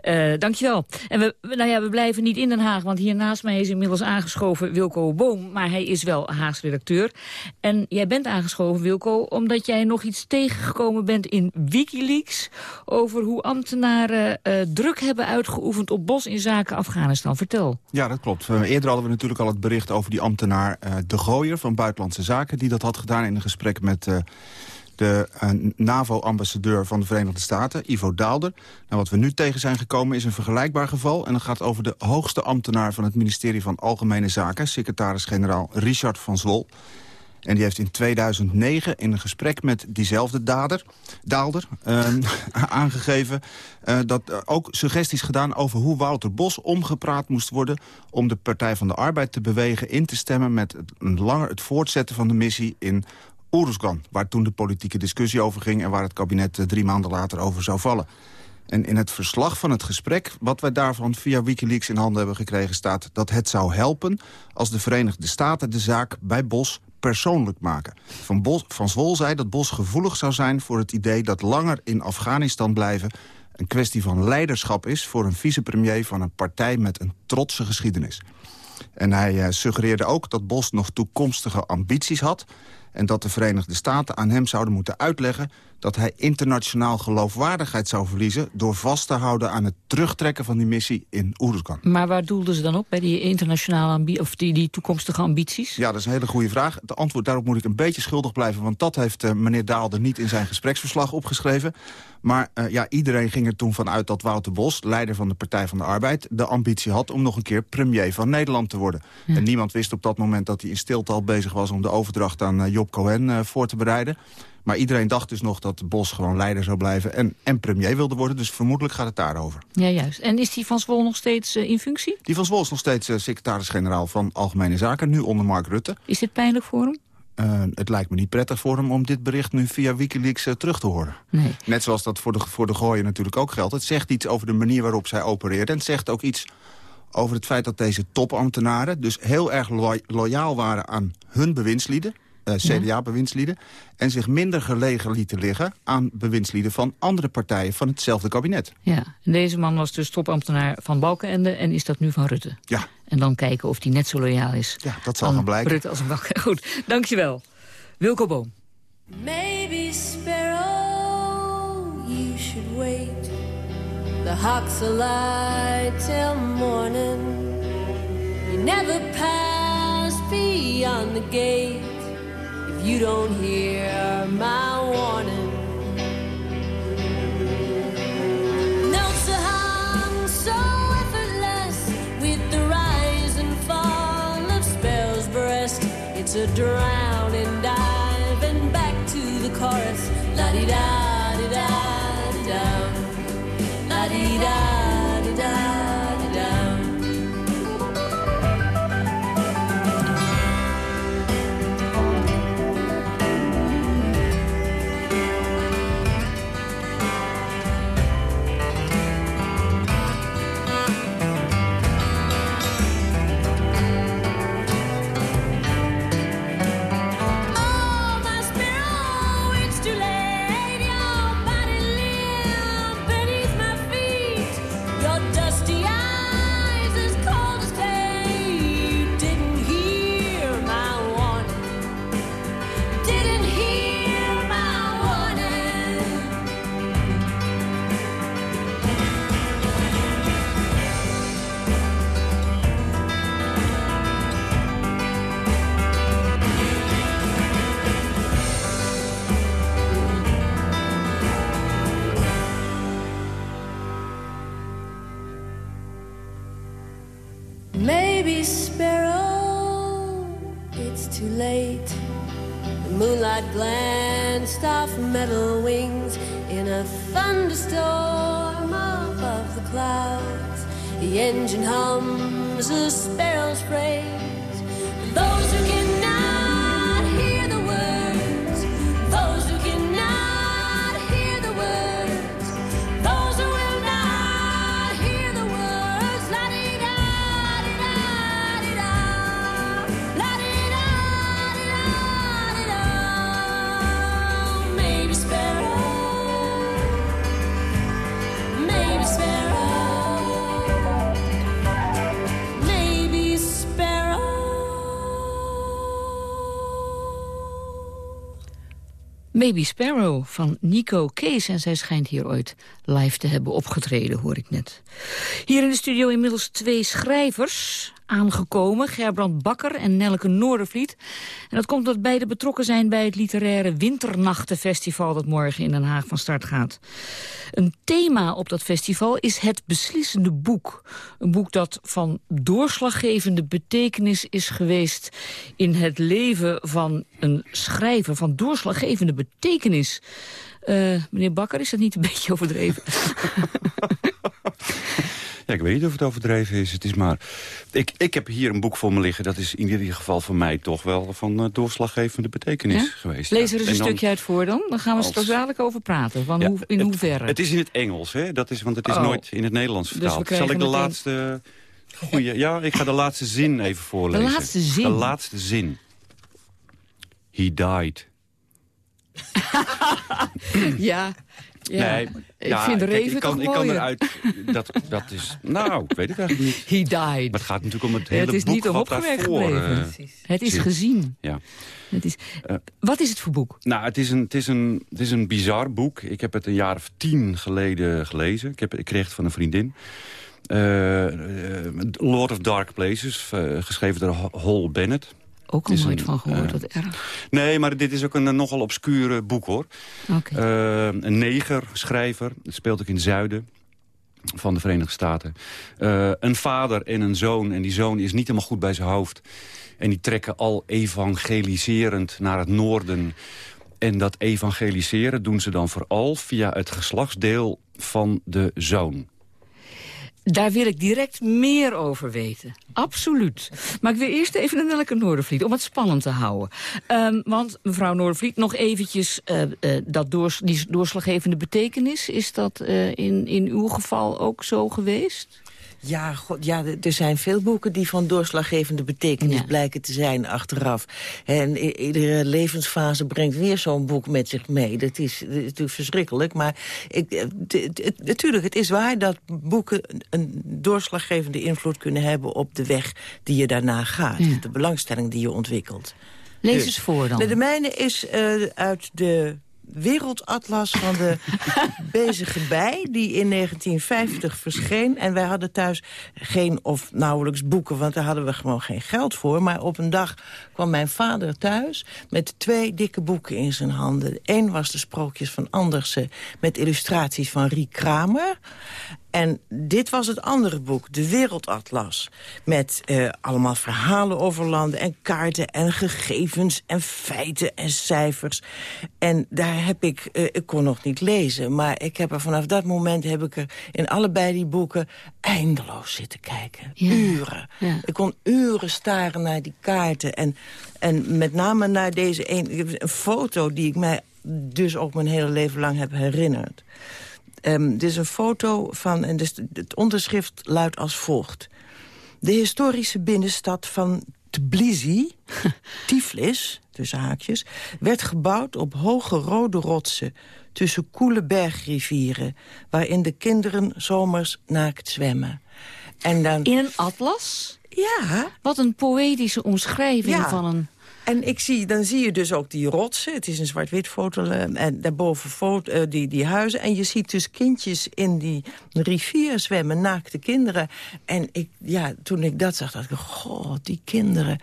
Uh, dankjewel. En we, nou ja, we blijven niet in Den Haag, want hier naast mij is inmiddels aangeschoven Wilco Boom. Maar hij is wel Haags redacteur. En jij bent aangeschoven, Wilco, omdat jij nog iets tegengekomen bent in Wikileaks... over hoe ambtenaren uh, druk hebben uitgeoefend op Bos in zaken Afghanistan. Vertel. Ja, dat klopt. Uh, eerder hadden we natuurlijk al het bericht over die ambtenaar De Gooier van Buitenlandse Zaken... die dat had gedaan in een gesprek met de uh, NAVO-ambassadeur van de Verenigde Staten, Ivo Daalder. Nou, wat we nu tegen zijn gekomen is een vergelijkbaar geval... en dat gaat over de hoogste ambtenaar van het ministerie van Algemene Zaken... secretaris-generaal Richard van Zwol. En die heeft in 2009 in een gesprek met diezelfde dader, Daalder uh, [laughs] aangegeven... Uh, dat ook suggesties gedaan over hoe Wouter Bos omgepraat moest worden... om de Partij van de Arbeid te bewegen in te stemmen met het, langer het voortzetten van de missie in Oeruzgan, waar toen de politieke discussie over ging... en waar het kabinet drie maanden later over zou vallen. En in het verslag van het gesprek, wat wij daarvan via Wikileaks in handen hebben gekregen... staat dat het zou helpen als de Verenigde Staten de zaak bij Bos persoonlijk maken. Van, Bos, van Zwol zei dat Bos gevoelig zou zijn voor het idee... dat langer in Afghanistan blijven een kwestie van leiderschap is... voor een vicepremier van een partij met een trotse geschiedenis. En hij uh, suggereerde ook dat Bos nog toekomstige ambities had... en dat de Verenigde Staten aan hem zouden moeten uitleggen dat hij internationaal geloofwaardigheid zou verliezen... door vast te houden aan het terugtrekken van die missie in Oeruzgan. Maar waar doelden ze dan op bij die internationale of die, die toekomstige ambities? Ja, dat is een hele goede vraag. Het antwoord daarop moet ik een beetje schuldig blijven... want dat heeft uh, meneer Daalder niet in zijn gespreksverslag opgeschreven. Maar uh, ja, iedereen ging er toen vanuit dat Wouter Bos, leider van de Partij van de Arbeid... de ambitie had om nog een keer premier van Nederland te worden. Ja. En niemand wist op dat moment dat hij in stilte al bezig was... om de overdracht aan uh, Job Cohen voor te bereiden. Maar iedereen dacht dus nog dat Bos gewoon leider zou blijven... en, en premier wilde worden, dus vermoedelijk gaat het daarover. Ja, juist. En is die Van Zwol nog steeds uh, in functie? Die Van Zwol is nog steeds uh, secretaris-generaal van Algemene Zaken... nu onder Mark Rutte. Is dit pijnlijk voor hem? Uh, het lijkt me niet prettig voor hem om dit bericht nu via Wikileaks uh, terug te horen. Nee. Net zoals dat voor de, voor de gooien natuurlijk ook geldt. Het zegt iets over de manier waarop zij opereert. En het zegt ook iets over het feit dat deze topambtenaren... dus heel erg lo loyaal waren aan hun bewindslieden... Uh, CDA-bewindslieden... en zich minder gelegen lieten liggen aan bewindslieden van andere partijen van hetzelfde kabinet. Ja, en deze man was dus topambtenaar van Balkenende en is dat nu van Rutte. Ja. En dan kijken of hij net zo loyaal is. Ja, dat zal gaan blijken. Rutte als een Balken. [laughs] Goed, dankjewel. Wilco Boom. Maybe sparrow, you should wait. The hawks till morning. You never pass beyond the gate. You don't hear my warning. Notes so effortless with the rise and fall of spell's breast. It's a drowning dive and back to the chorus. La di da di da di da. La di da The glanced off metal wings in a thunderstorm above the clouds. The engine hums a sparrow's praise. Those who cannot Baby Sparrow van Nico Kees. En zij schijnt hier ooit live te hebben opgetreden, hoor ik net. Hier in de studio inmiddels twee schrijvers aangekomen. Gerbrand Bakker en Nelke Noordervliet. En dat komt omdat beide betrokken zijn bij het literaire Winternachtenfestival... dat morgen in Den Haag van start gaat. Een thema op dat festival is het beslissende boek. Een boek dat van doorslaggevende betekenis is geweest... in het leven van een schrijver, van doorslaggevende betekenis. Uh, meneer Bakker, is dat niet een [laughs] beetje overdreven? [laughs] Ja, ik weet niet of het overdreven is. Het is maar... Ik, ik heb hier een boek voor me liggen. Dat is in ieder geval voor mij toch wel van uh, doorslaggevende betekenis ja? geweest. Lees er eens een dan, stukje uit voor dan. Dan gaan we als... straks dadelijk over praten. Van hoe, in het, hoeverre. Het is in het Engels, hè? Dat is, want het is oh. nooit in het Nederlands vertaald. Dus Zal ik de laatste... Goeie, ja, ik ga de laatste zin even voorlezen. De laatste zin? De laatste zin. He died. [laughs] ja, ja. Nee, ik ja, vind de kijk, reven ik kan, toch ik kan mooier. eruit. Dat, dat is. Nou, ik weet het eigenlijk niet. He died. Maar het gaat natuurlijk om het Ja, hele het is boek niet wat daarvoor, gebleven. eh, Precies. Het is zit. gezien. Ja. Het is, wat is het voor boek? Nou, het is, een, het, is een, het is een bizar boek. Ik heb het een jaar of tien geleden gelezen. Ik, heb, ik kreeg het van een vriendin. Eh, eh, Lord of Dark Places, eh, geschreven door Hol Bennett. Ook al is nooit een, van gehoord, eh, wat erg. Nee, maar dit is ook een eh, nogal obscuur eh, boek, hoor. Eh, een neger schrijver. Het speelt ook in het zuiden van de Verenigde Staten. Eh, een vader en een zoon. En die zoon is niet helemaal goed bij zijn hoofd. En die trekken al evangeliserend naar het noorden. En dat evangeliseren doen ze dan vooral via het geslachtsdeel van de zoon. Daar wil ik direct meer over weten. Absoluut. Maar ik wil eerst even naar Nelke Noordervliet, om het spannend te houden. Ehm, want mevrouw Noordervliet, nog eventjes eh, eh, dat doors, die doorslaggevende betekenis. Is dat eh, in, in uw geval ook zo geweest? Ja, god, ja, er zijn veel boeken die van doorslaggevende betekenis blijken te zijn achteraf. En iedere levensfase brengt weer zo'n boek met zich mee. Dat is, dat is natuurlijk verschrikkelijk, maar ik, eh, natuurlijk, het is waar dat boeken een doorslaggevende invloed kunnen hebben op de weg die je daarna gaat. Ja. De belangstelling die je ontwikkelt. Lees Dus- eens voor dan. De mijne is eh, uit de wereldatlas van de [laughs] bezige bij... die in 1950 verscheen. En wij hadden thuis geen of nauwelijks boeken... want daar hadden we gewoon geen geld voor. Maar op een dag kwam mijn vader thuis... met twee dikke boeken in zijn handen. Eén was de Sprookjes van Andersen... met illustraties van Rie Kramer... En dit was het andere boek, de Wereldatlas. Met eh, allemaal verhalen over landen en kaarten en gegevens en feiten en cijfers. En daar heb ik, eh, ik kon nog niet lezen, maar ik heb er vanaf dat moment heb ik er in allebei die boeken eindeloos zitten kijken. Uren. Ja. Ik kon uren staren naar die kaarten en, en met name naar deze een, een foto die ik mij dus ook mijn hele leven lang heb herinnerd. Ehm, dit is een foto van, en dus het onderschrift luidt als volgt. De historische binnenstad van Tbilisi, [laughs] Tiflis, tussen haakjes... werd gebouwd op hoge rode rotsen tussen koele bergrivieren... waarin de kinderen zomers naakt zwemmen. En dan... In een atlas? Ja. Wat een poëtische omschrijving Ja. van een... En ik zie, dan zie je dus ook die rotsen. Het is een zwart-wit foto. eh, En daarboven foto, eh, die, die huizen. En je ziet dus kindjes in die rivier zwemmen. Naakte kinderen. En ik, ja, toen ik dat zag, dacht ik... Goh, die kinderen.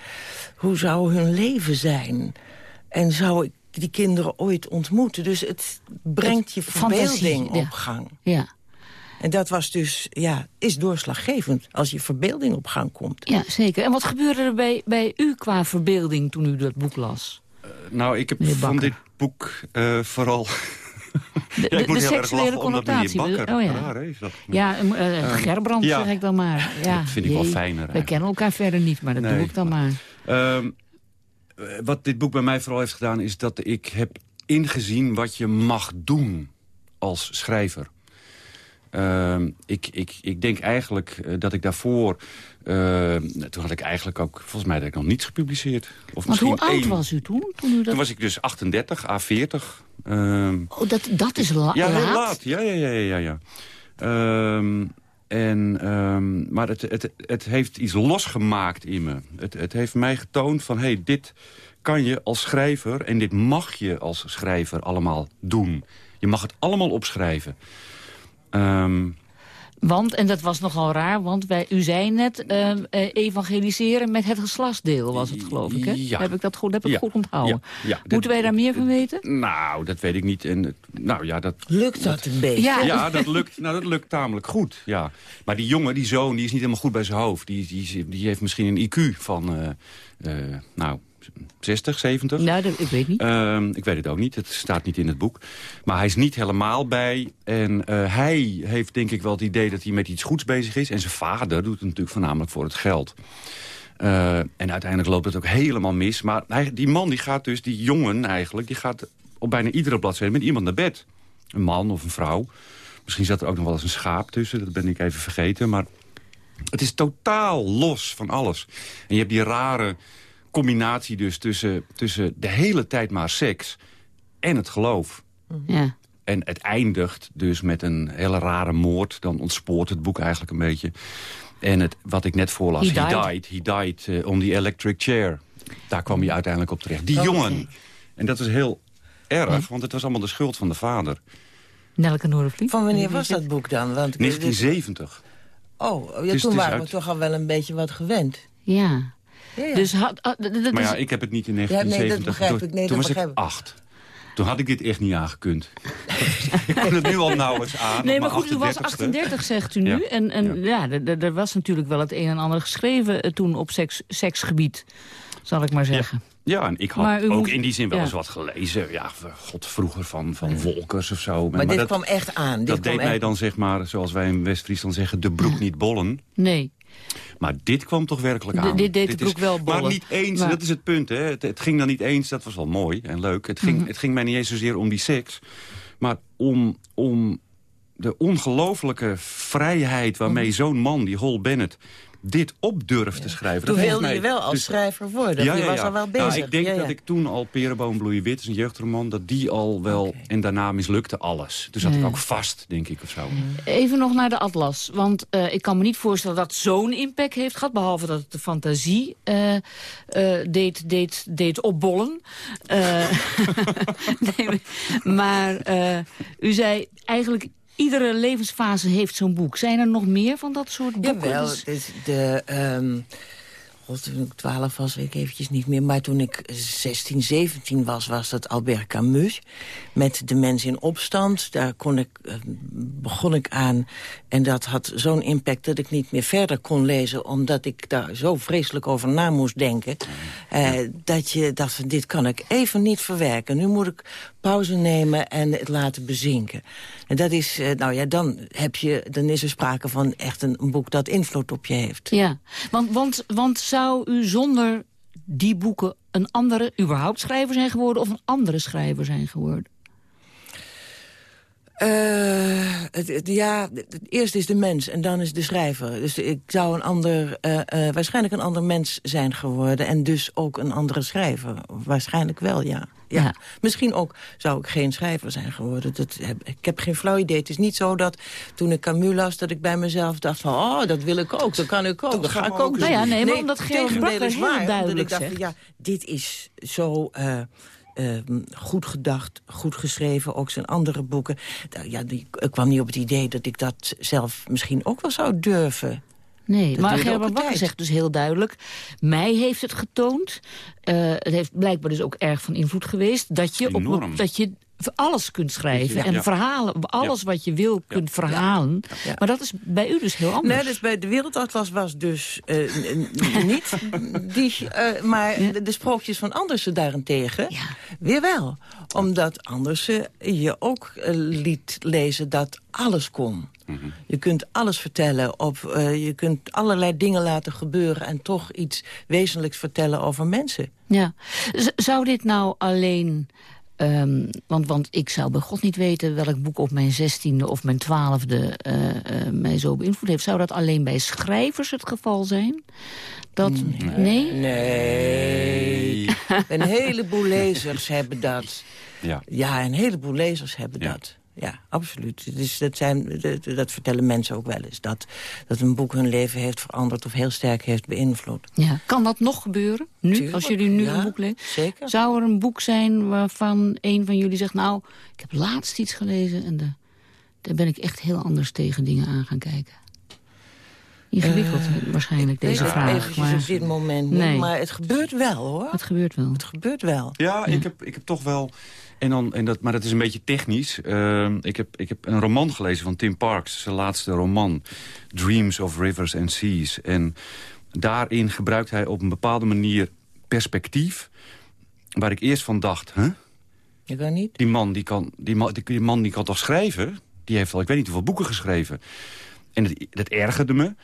Hoe zou hun leven zijn? En zou ik die kinderen ooit ontmoeten? Dus het brengt je verbeelding op gang. Ja. En dat was dus, ja, is doorslaggevend als je verbeelding op gang komt. Ja, zeker. En wat gebeurde er bij, bij u qua verbeelding toen u dat boek las? Nou, ik heb van dit boek eh, vooral... [laughs] De, Ja, de, ik moet de heel erg seksuele lachen, omdat meneer. Bakker- oh ja, raar, is dat? ja eh, Ehm, Gerbrand ja. zeg ik dan maar. [laughs] Ja, Dat vind ik wel fijner We kennen elkaar verder niet, maar dat Nee, doe ik dan maar. Ehm, eh, wat dit boek bij mij vooral heeft gedaan... is dat ik heb ingezien wat je mag doen als schrijver. Ehm, ik, ik, ik denk eigenlijk eh, dat ik daarvoor... eh, toen had ik eigenlijk ook... Volgens mij had ik nog niets gepubliceerd. Of Want hoe oud één. was u toen? Toen, u dat... Toen was ik dus 38, A40. Ehm, oh, dat, dat is la ja, heel laat? laat. Ja, ja, ja, ja, ja. Ehm, en, maar het, het, het heeft iets losgemaakt in me. Het, het heeft mij getoond van, hey, dit kan je als schrijver... en dit mag je als schrijver allemaal doen. Je mag het allemaal opschrijven. Ehm, Want, en dat was nogal raar, want wij, u zei net... eh, eh, evangeliseren met het geslachtsdeel was het, geloof ik. Hè? Ja. Heb ik dat goed, heb ik Ja. goed onthouden? Ja, ja, dat- Moeten wij daar meer van weten? Nou, dat weet ik niet. En, nou, ja, dat, Lukt dat een beetje? Ja. Ja, dat lukt, nou, dat lukt tamelijk goed. Ja. Maar die jongen, die zoon, die is niet helemaal goed bij zijn hoofd. Die, die, die heeft misschien een IQ van, eh, eh, nou, 60, 70. Nou, dat, ik weet niet. Ehm, ik weet het ook niet, het staat niet in het boek. Maar hij is niet helemaal bij. En eh, hij heeft denk ik wel het idee dat hij met iets goeds bezig is. En zijn vader doet het natuurlijk voornamelijk voor het geld. Eh, en uiteindelijk loopt het ook helemaal mis. Maar hij, die man, die gaat dus, die jongen eigenlijk... die gaat op bijna iedere bladzijde met iemand naar bed. Een man of een vrouw. Misschien zat er ook nog wel eens een schaap tussen. Dat ben ik even vergeten. Maar het is totaal los van alles. En je hebt die rare combinatie dus tussen, tussen de hele tijd maar seks en het geloof. Ja. En het eindigt dus met een hele rare moord. Dan ontspoort het boek eigenlijk een beetje. En het, wat ik net voorlas, He he died. he died eh, on the electric chair. Daar kwam hij uiteindelijk op terecht. Die Oh, jongen. En dat is heel erg, want het was allemaal de schuld van de vader. Nelke Noordervliet. Van wanneer was dat boek dan? Want, 1970. Oh, ja, toen is waren we toch al wel een beetje wat gewend. Ja. Ja. Dus had, dat Maar is- ja, ik heb het niet in Ja, nee, 1970. dat begrijp toen ik. Nee, toen dat was ik begrijp ik. acht. Toen had ik dit echt niet aangekund. [laughs] ik kon het nu al nauwelijks aan. Nee, maar goed, u was 38ste. 38, zegt u nu. Ja. En, en ja, er- er er was natuurlijk wel het een en ander geschreven eh, toen op seks, seksgebied. Zal ik maar zeggen. Ja, en ik had Maar ook in die zin wel ja. eens wat gelezen. Ja, god, vroeger van, van Wolkers of zo. Maar, dit dat, kwam echt aan. Dit dat kwam deed mij dan, zeg maar, zoals wij in West-Friesland zeggen... de broek niet bollen. Nee. Maar dit kwam toch werkelijk De- aan. dit deed de broek is- wel bollen. Maar niet eens, Maar- dat is het punt. Hè. Het, het ging dan niet eens, dat was wel mooi en leuk. Het ging, Mhm. het ging mij niet eens zozeer om die seks. Maar om, om de ongelofelijke vrijheid waarmee Mhm. zo'n man, die Hol Bennett... dit op durft te schrijven. Toen wilde mij- je wel als dus- schrijver worden. je was al wel Nou, bezig. ik denk Ja, ja. dat ik toen al Perenboom Bloeien Wit, is een jeugdroman... dat die al wel, en daarna mislukte alles. Toen zat Ja. ik ook vast, denk ik, of zo. Even nog naar de atlas. Want eh, ik kan me niet voorstellen dat zo'n impact heeft gehad. Behalve dat het de fantasie eh, eh, deed, deed, deed opbollen. Eh, [laughs] nee, maar eh, u zei eigenlijk... Iedere levensfase heeft zo'n boek. Zijn er nog meer van dat soort boeken? Jawel, Dus- de... ehm, God, toen ik 12 was, weet ik eventjes niet meer. Maar toen ik 16, 17 was, was dat Albert Camus. Met De Mens in Opstand. Daar kon ik, eh, begon ik aan. En dat had zo'n impact dat ik niet meer verder kon lezen. Omdat ik daar zo vreselijk over na moest denken. Eh, dat je dacht van, dit kan ik even niet verwerken. Nu moet ik pauze nemen en het laten bezinken. En dat is, eh, nou ja, dan, heb je, dan is er sprake van echt een, een boek dat invloed op je heeft. Ja, want, want, want zou u zonder die boeken een andere, überhaupt schrijver zijn geworden... of een andere schrijver zijn geworden? Eh, het, het- ja, het, eerste is de mens en dan is de schrijver. Dus ik zou een ander, eh, eh, waarschijnlijk een ander mens zijn geworden... en dus ook een andere schrijver. Waarschijnlijk wel, ja. ja. Misschien ook zou ik geen schrijver zijn geworden. Dat heb, ik heb geen flauw idee. Het is niet zo dat toen ik Camus las... dat ik bij mezelf dacht van, oh, dat wil ik ook, dat kan ik ook, dat ga ik ook doen. Nou ja, nee, maar omdat tegendeel Bakker is heel waar, omdat duidelijk ik dacht zegt. ja, dit is zo... eh, eh, goed gedacht, goed geschreven, ook zijn andere boeken. Ja, die, ik kwam niet op het idee dat ik dat zelf misschien ook wel zou durven. Nee, Dat maar een Bakker tijd. zegt dus heel duidelijk... mij heeft het getoond, eh, het heeft blijkbaar dus ook erg van invloed geweest... dat je, op, dat je alles kunt schrijven Ja. en Ja. verhalen, alles wat je wil kunt verhalen. Ja. Maar dat is bij u dus heel anders. Nee, dus bij de Wereldatlas was dus eh, niet [laughs] die... eh, maar de, de sprookjes van Andersen daarentegen weer wel. Omdat Andersen je ook eh, liet lezen dat alles kon. Je kunt alles vertellen, op, je kunt allerlei dingen laten gebeuren... en toch iets wezenlijks vertellen over mensen. Ja. Z- zou dit nou alleen... ehm, want, want ik zou bij God niet weten welk boek op mijn zestiende of mijn twaalfde eh, eh, mij zo beïnvloed heeft. Zou dat alleen bij schrijvers het geval zijn? Dat, nee? Nee. [laughs] een heleboel lezers hebben dat. Ja. Ja, een heleboel lezers hebben dat. Ja, absoluut. Dus dat, zijn, dat, vertellen mensen ook wel eens. Dat, dat een boek hun leven heeft veranderd of heel sterk heeft beïnvloed. Ja. Kan dat nog gebeuren? Nu, Tuurlijk, als jullie nu ja, een boek lezen? zeker. Zou er een boek zijn waarvan een van jullie zegt... nou, ik heb laatst iets gelezen en de, daar ben ik echt heel anders tegen dingen aan gaan kijken? Ingewikkeld waarschijnlijk, deze Weet ik vraag. Maar, op dit moment niet, Nee. maar het gebeurt wel, hoor. het gebeurt wel. Het gebeurt wel. Ja, Ik, heb, ik heb toch wel... En dan, en dat, maar dat is een beetje technisch. Ehm, ik, heb, ik heb een roman gelezen van Tim Parks. Zijn laatste roman. Dreams of Rivers and Seas. En daarin gebruikt hij op een bepaalde manier perspectief... waar ik eerst van dacht... Huh? Je kan niet? Die man die kan, die, man, die, die man die kan toch schrijven? Die heeft al, ik weet niet hoeveel boeken geschreven. En dat, dat ergerde me.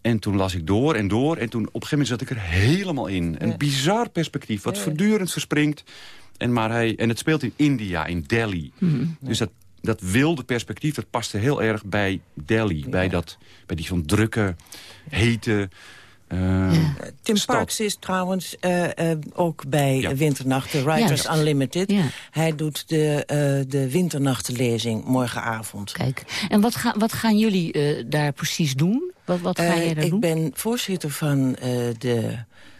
En toen las ik door en door. En toen op een gegeven moment zat ik er helemaal in. Een bizar perspectief, wat voortdurend verspringt. En, maar hij, en het speelt in India, in Delhi. Dus dat, dat wilde perspectief, dat paste heel erg bij Delhi. Bij, dat, bij die zo'n drukke, hete, Tim Parks is trouwens ook bij Winternachten, Writers Unlimited. Hij doet de, de Winternachtenlezing morgenavond. Kijk, en wat, ga, wat gaan jullie daar precies doen? Wat, wat ga daar ik doen? Ik ben voorzitter van de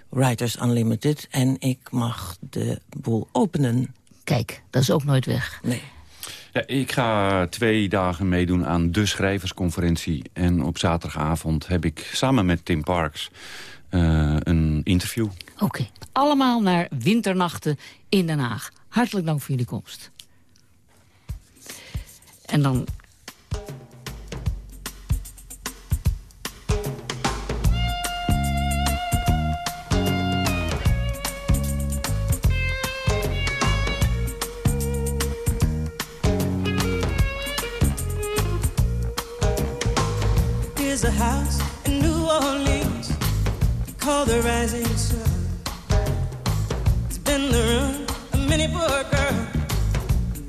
Writers Unlimited en ik mag de boel openen. Kijk, dat is ook nooit weg. Nee. Ja, ik ga twee dagen meedoen aan de schrijversconferentie. En op zaterdagavond heb ik samen met Tim Parks uh, een interview. Oké, allemaal naar Winternachten in Den Haag. Hartelijk dank voor jullie komst. En dan called the Rising Sun. It's been the run of many poor girl.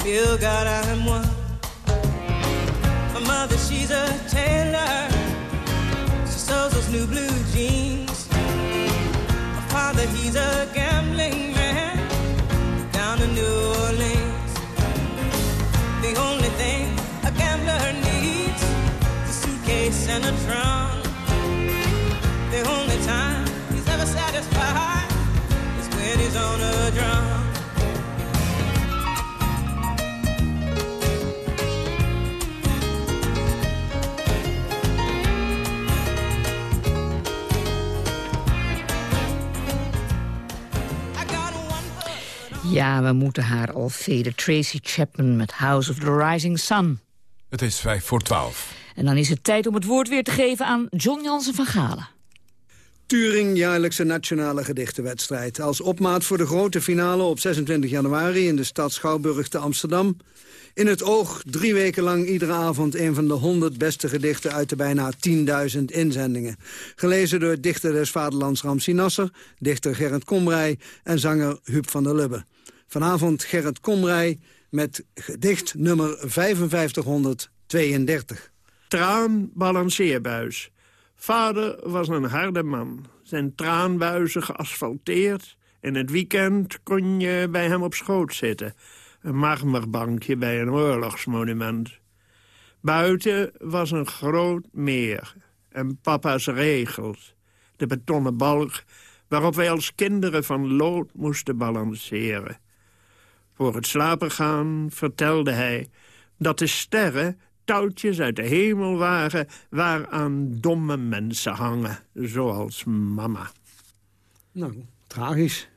Bill God, I'm one. My mother, she's a tailor. She sews those new blue jeans. My father, he's a gambling man down in New Orleans. The only thing a gambler needs a suitcase and a trunk. On a drum. Ja, we moeten haar al velen. Tracy Chapman met House of the Rising Sun. Het is vijf voor twaalf. En dan is het tijd om het woord weer te geven aan John Jansen van Galen. Turing jaarlijkse nationale gedichtenwedstrijd. Als opmaat voor de grote finale op 26 januari in de stad Schouwburg te Amsterdam. In het oog drie weken lang iedere avond een van de 100 beste gedichten uit de bijna 10.000 inzendingen. Gelezen door dichter des vaderlands Ramsi Nasser, dichter Gerrit Komrij en zanger Huub van der Lubbe. Vanavond Gerrit Komrij met gedicht nummer 5532. Traan balanceerbuis. Vader was een harde man. Zijn traanbuizen geasfalteerd. In het weekend kon je bij hem op schoot zitten. Een marmerbankje bij een oorlogsmonument. Buiten was een groot meer. En papa's regels. De betonnen balk waarop wij als kinderen van lood moesten balanceren. Voor het slapen gaan vertelde hij dat de sterren touwtjes uit de hemel waren... waaraan domme mensen hangen, zoals mama. Nou, tragisch.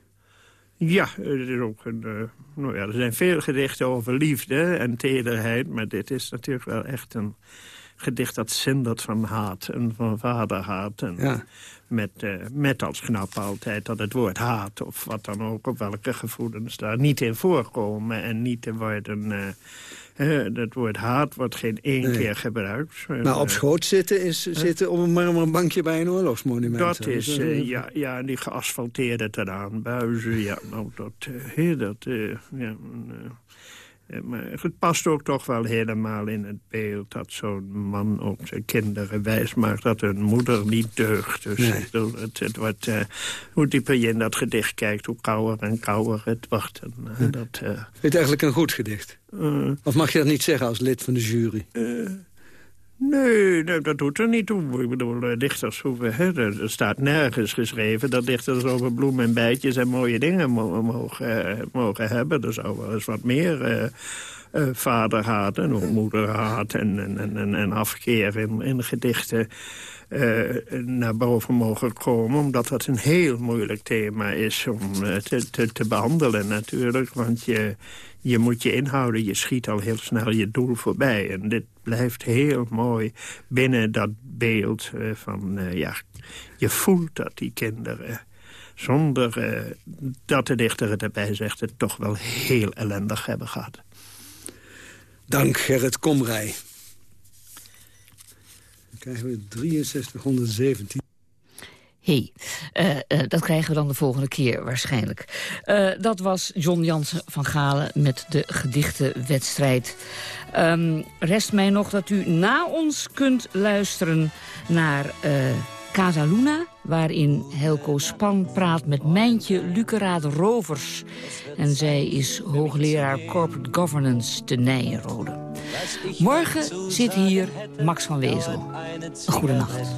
Ja, het is ook een, uh, nou ja, er zijn veel gedichten over liefde en tederheid... maar dit is natuurlijk wel echt een gedicht dat zindert van haat en van vaderhaat. En ja. met, uh, met als knap altijd dat het woord haat of wat dan ook... op welke gevoelens daar niet in voorkomen en niet te worden... Uh, uh, dat woord haat wordt geen één Nee. keer gebruikt. Maar op schoot zitten is zitten op een marmeren bankje bij een oorlogsmonument. Dat is, Dus, eh, eh, ja, ja, die geasfalteerde terraan, buizen, ja, nou, dat, eh, dat, eh, ja, eh, eh, maar het past ook toch wel helemaal in het beeld dat zo'n man ook zijn kinderen wijs maakt dat hun moeder niet deugt. Dus Nee. het, het wordt, eh, hoe dieper je in dat gedicht kijkt, hoe kouder en kouder het wordt. En, eh, dat, eh, Vind je het eigenlijk een goed gedicht? eh, Of mag je dat niet zeggen als lid van de jury? Nee, dat doet er niet toe. Ik bedoel, eh, dichters hoeven... Hè, er, staat nergens geschreven dat dichters over bloemen en bijtjes... en mooie dingen mo- mogen, eh, mogen hebben. Er zou wel eens wat meer eh, eh, vaderhaat en ook moederhaat... en, en, en, afkeer in, in gedichten naar boven mogen komen. Omdat dat een heel moeilijk thema is om te, te, te behandelen natuurlijk. Want je, je moet je inhouden. Je schiet al heel snel je doel voorbij. En dit blijft heel mooi binnen dat beeld eh, van... eh, ja, je voelt dat die kinderen... zonder eh, dat de dichter het erbij zegt... het toch wel heel ellendig hebben gehad. Dank Gerrit Komrij. Dan krijgen we 6317 hey, eh, eh, dat krijgen we dan de volgende keer waarschijnlijk. Eh, dat was John Jansen van Galen met de gedichtenwedstrijd. Ehm, rest mij nog dat u na ons kunt luisteren naar... Casa Luna, waarin Helco Span praat met Mijntje Luceraat Rovers. En zij is hoogleraar Corporate Governance te Nijenrode. Morgen zit hier Max van Wezel. Goedenacht.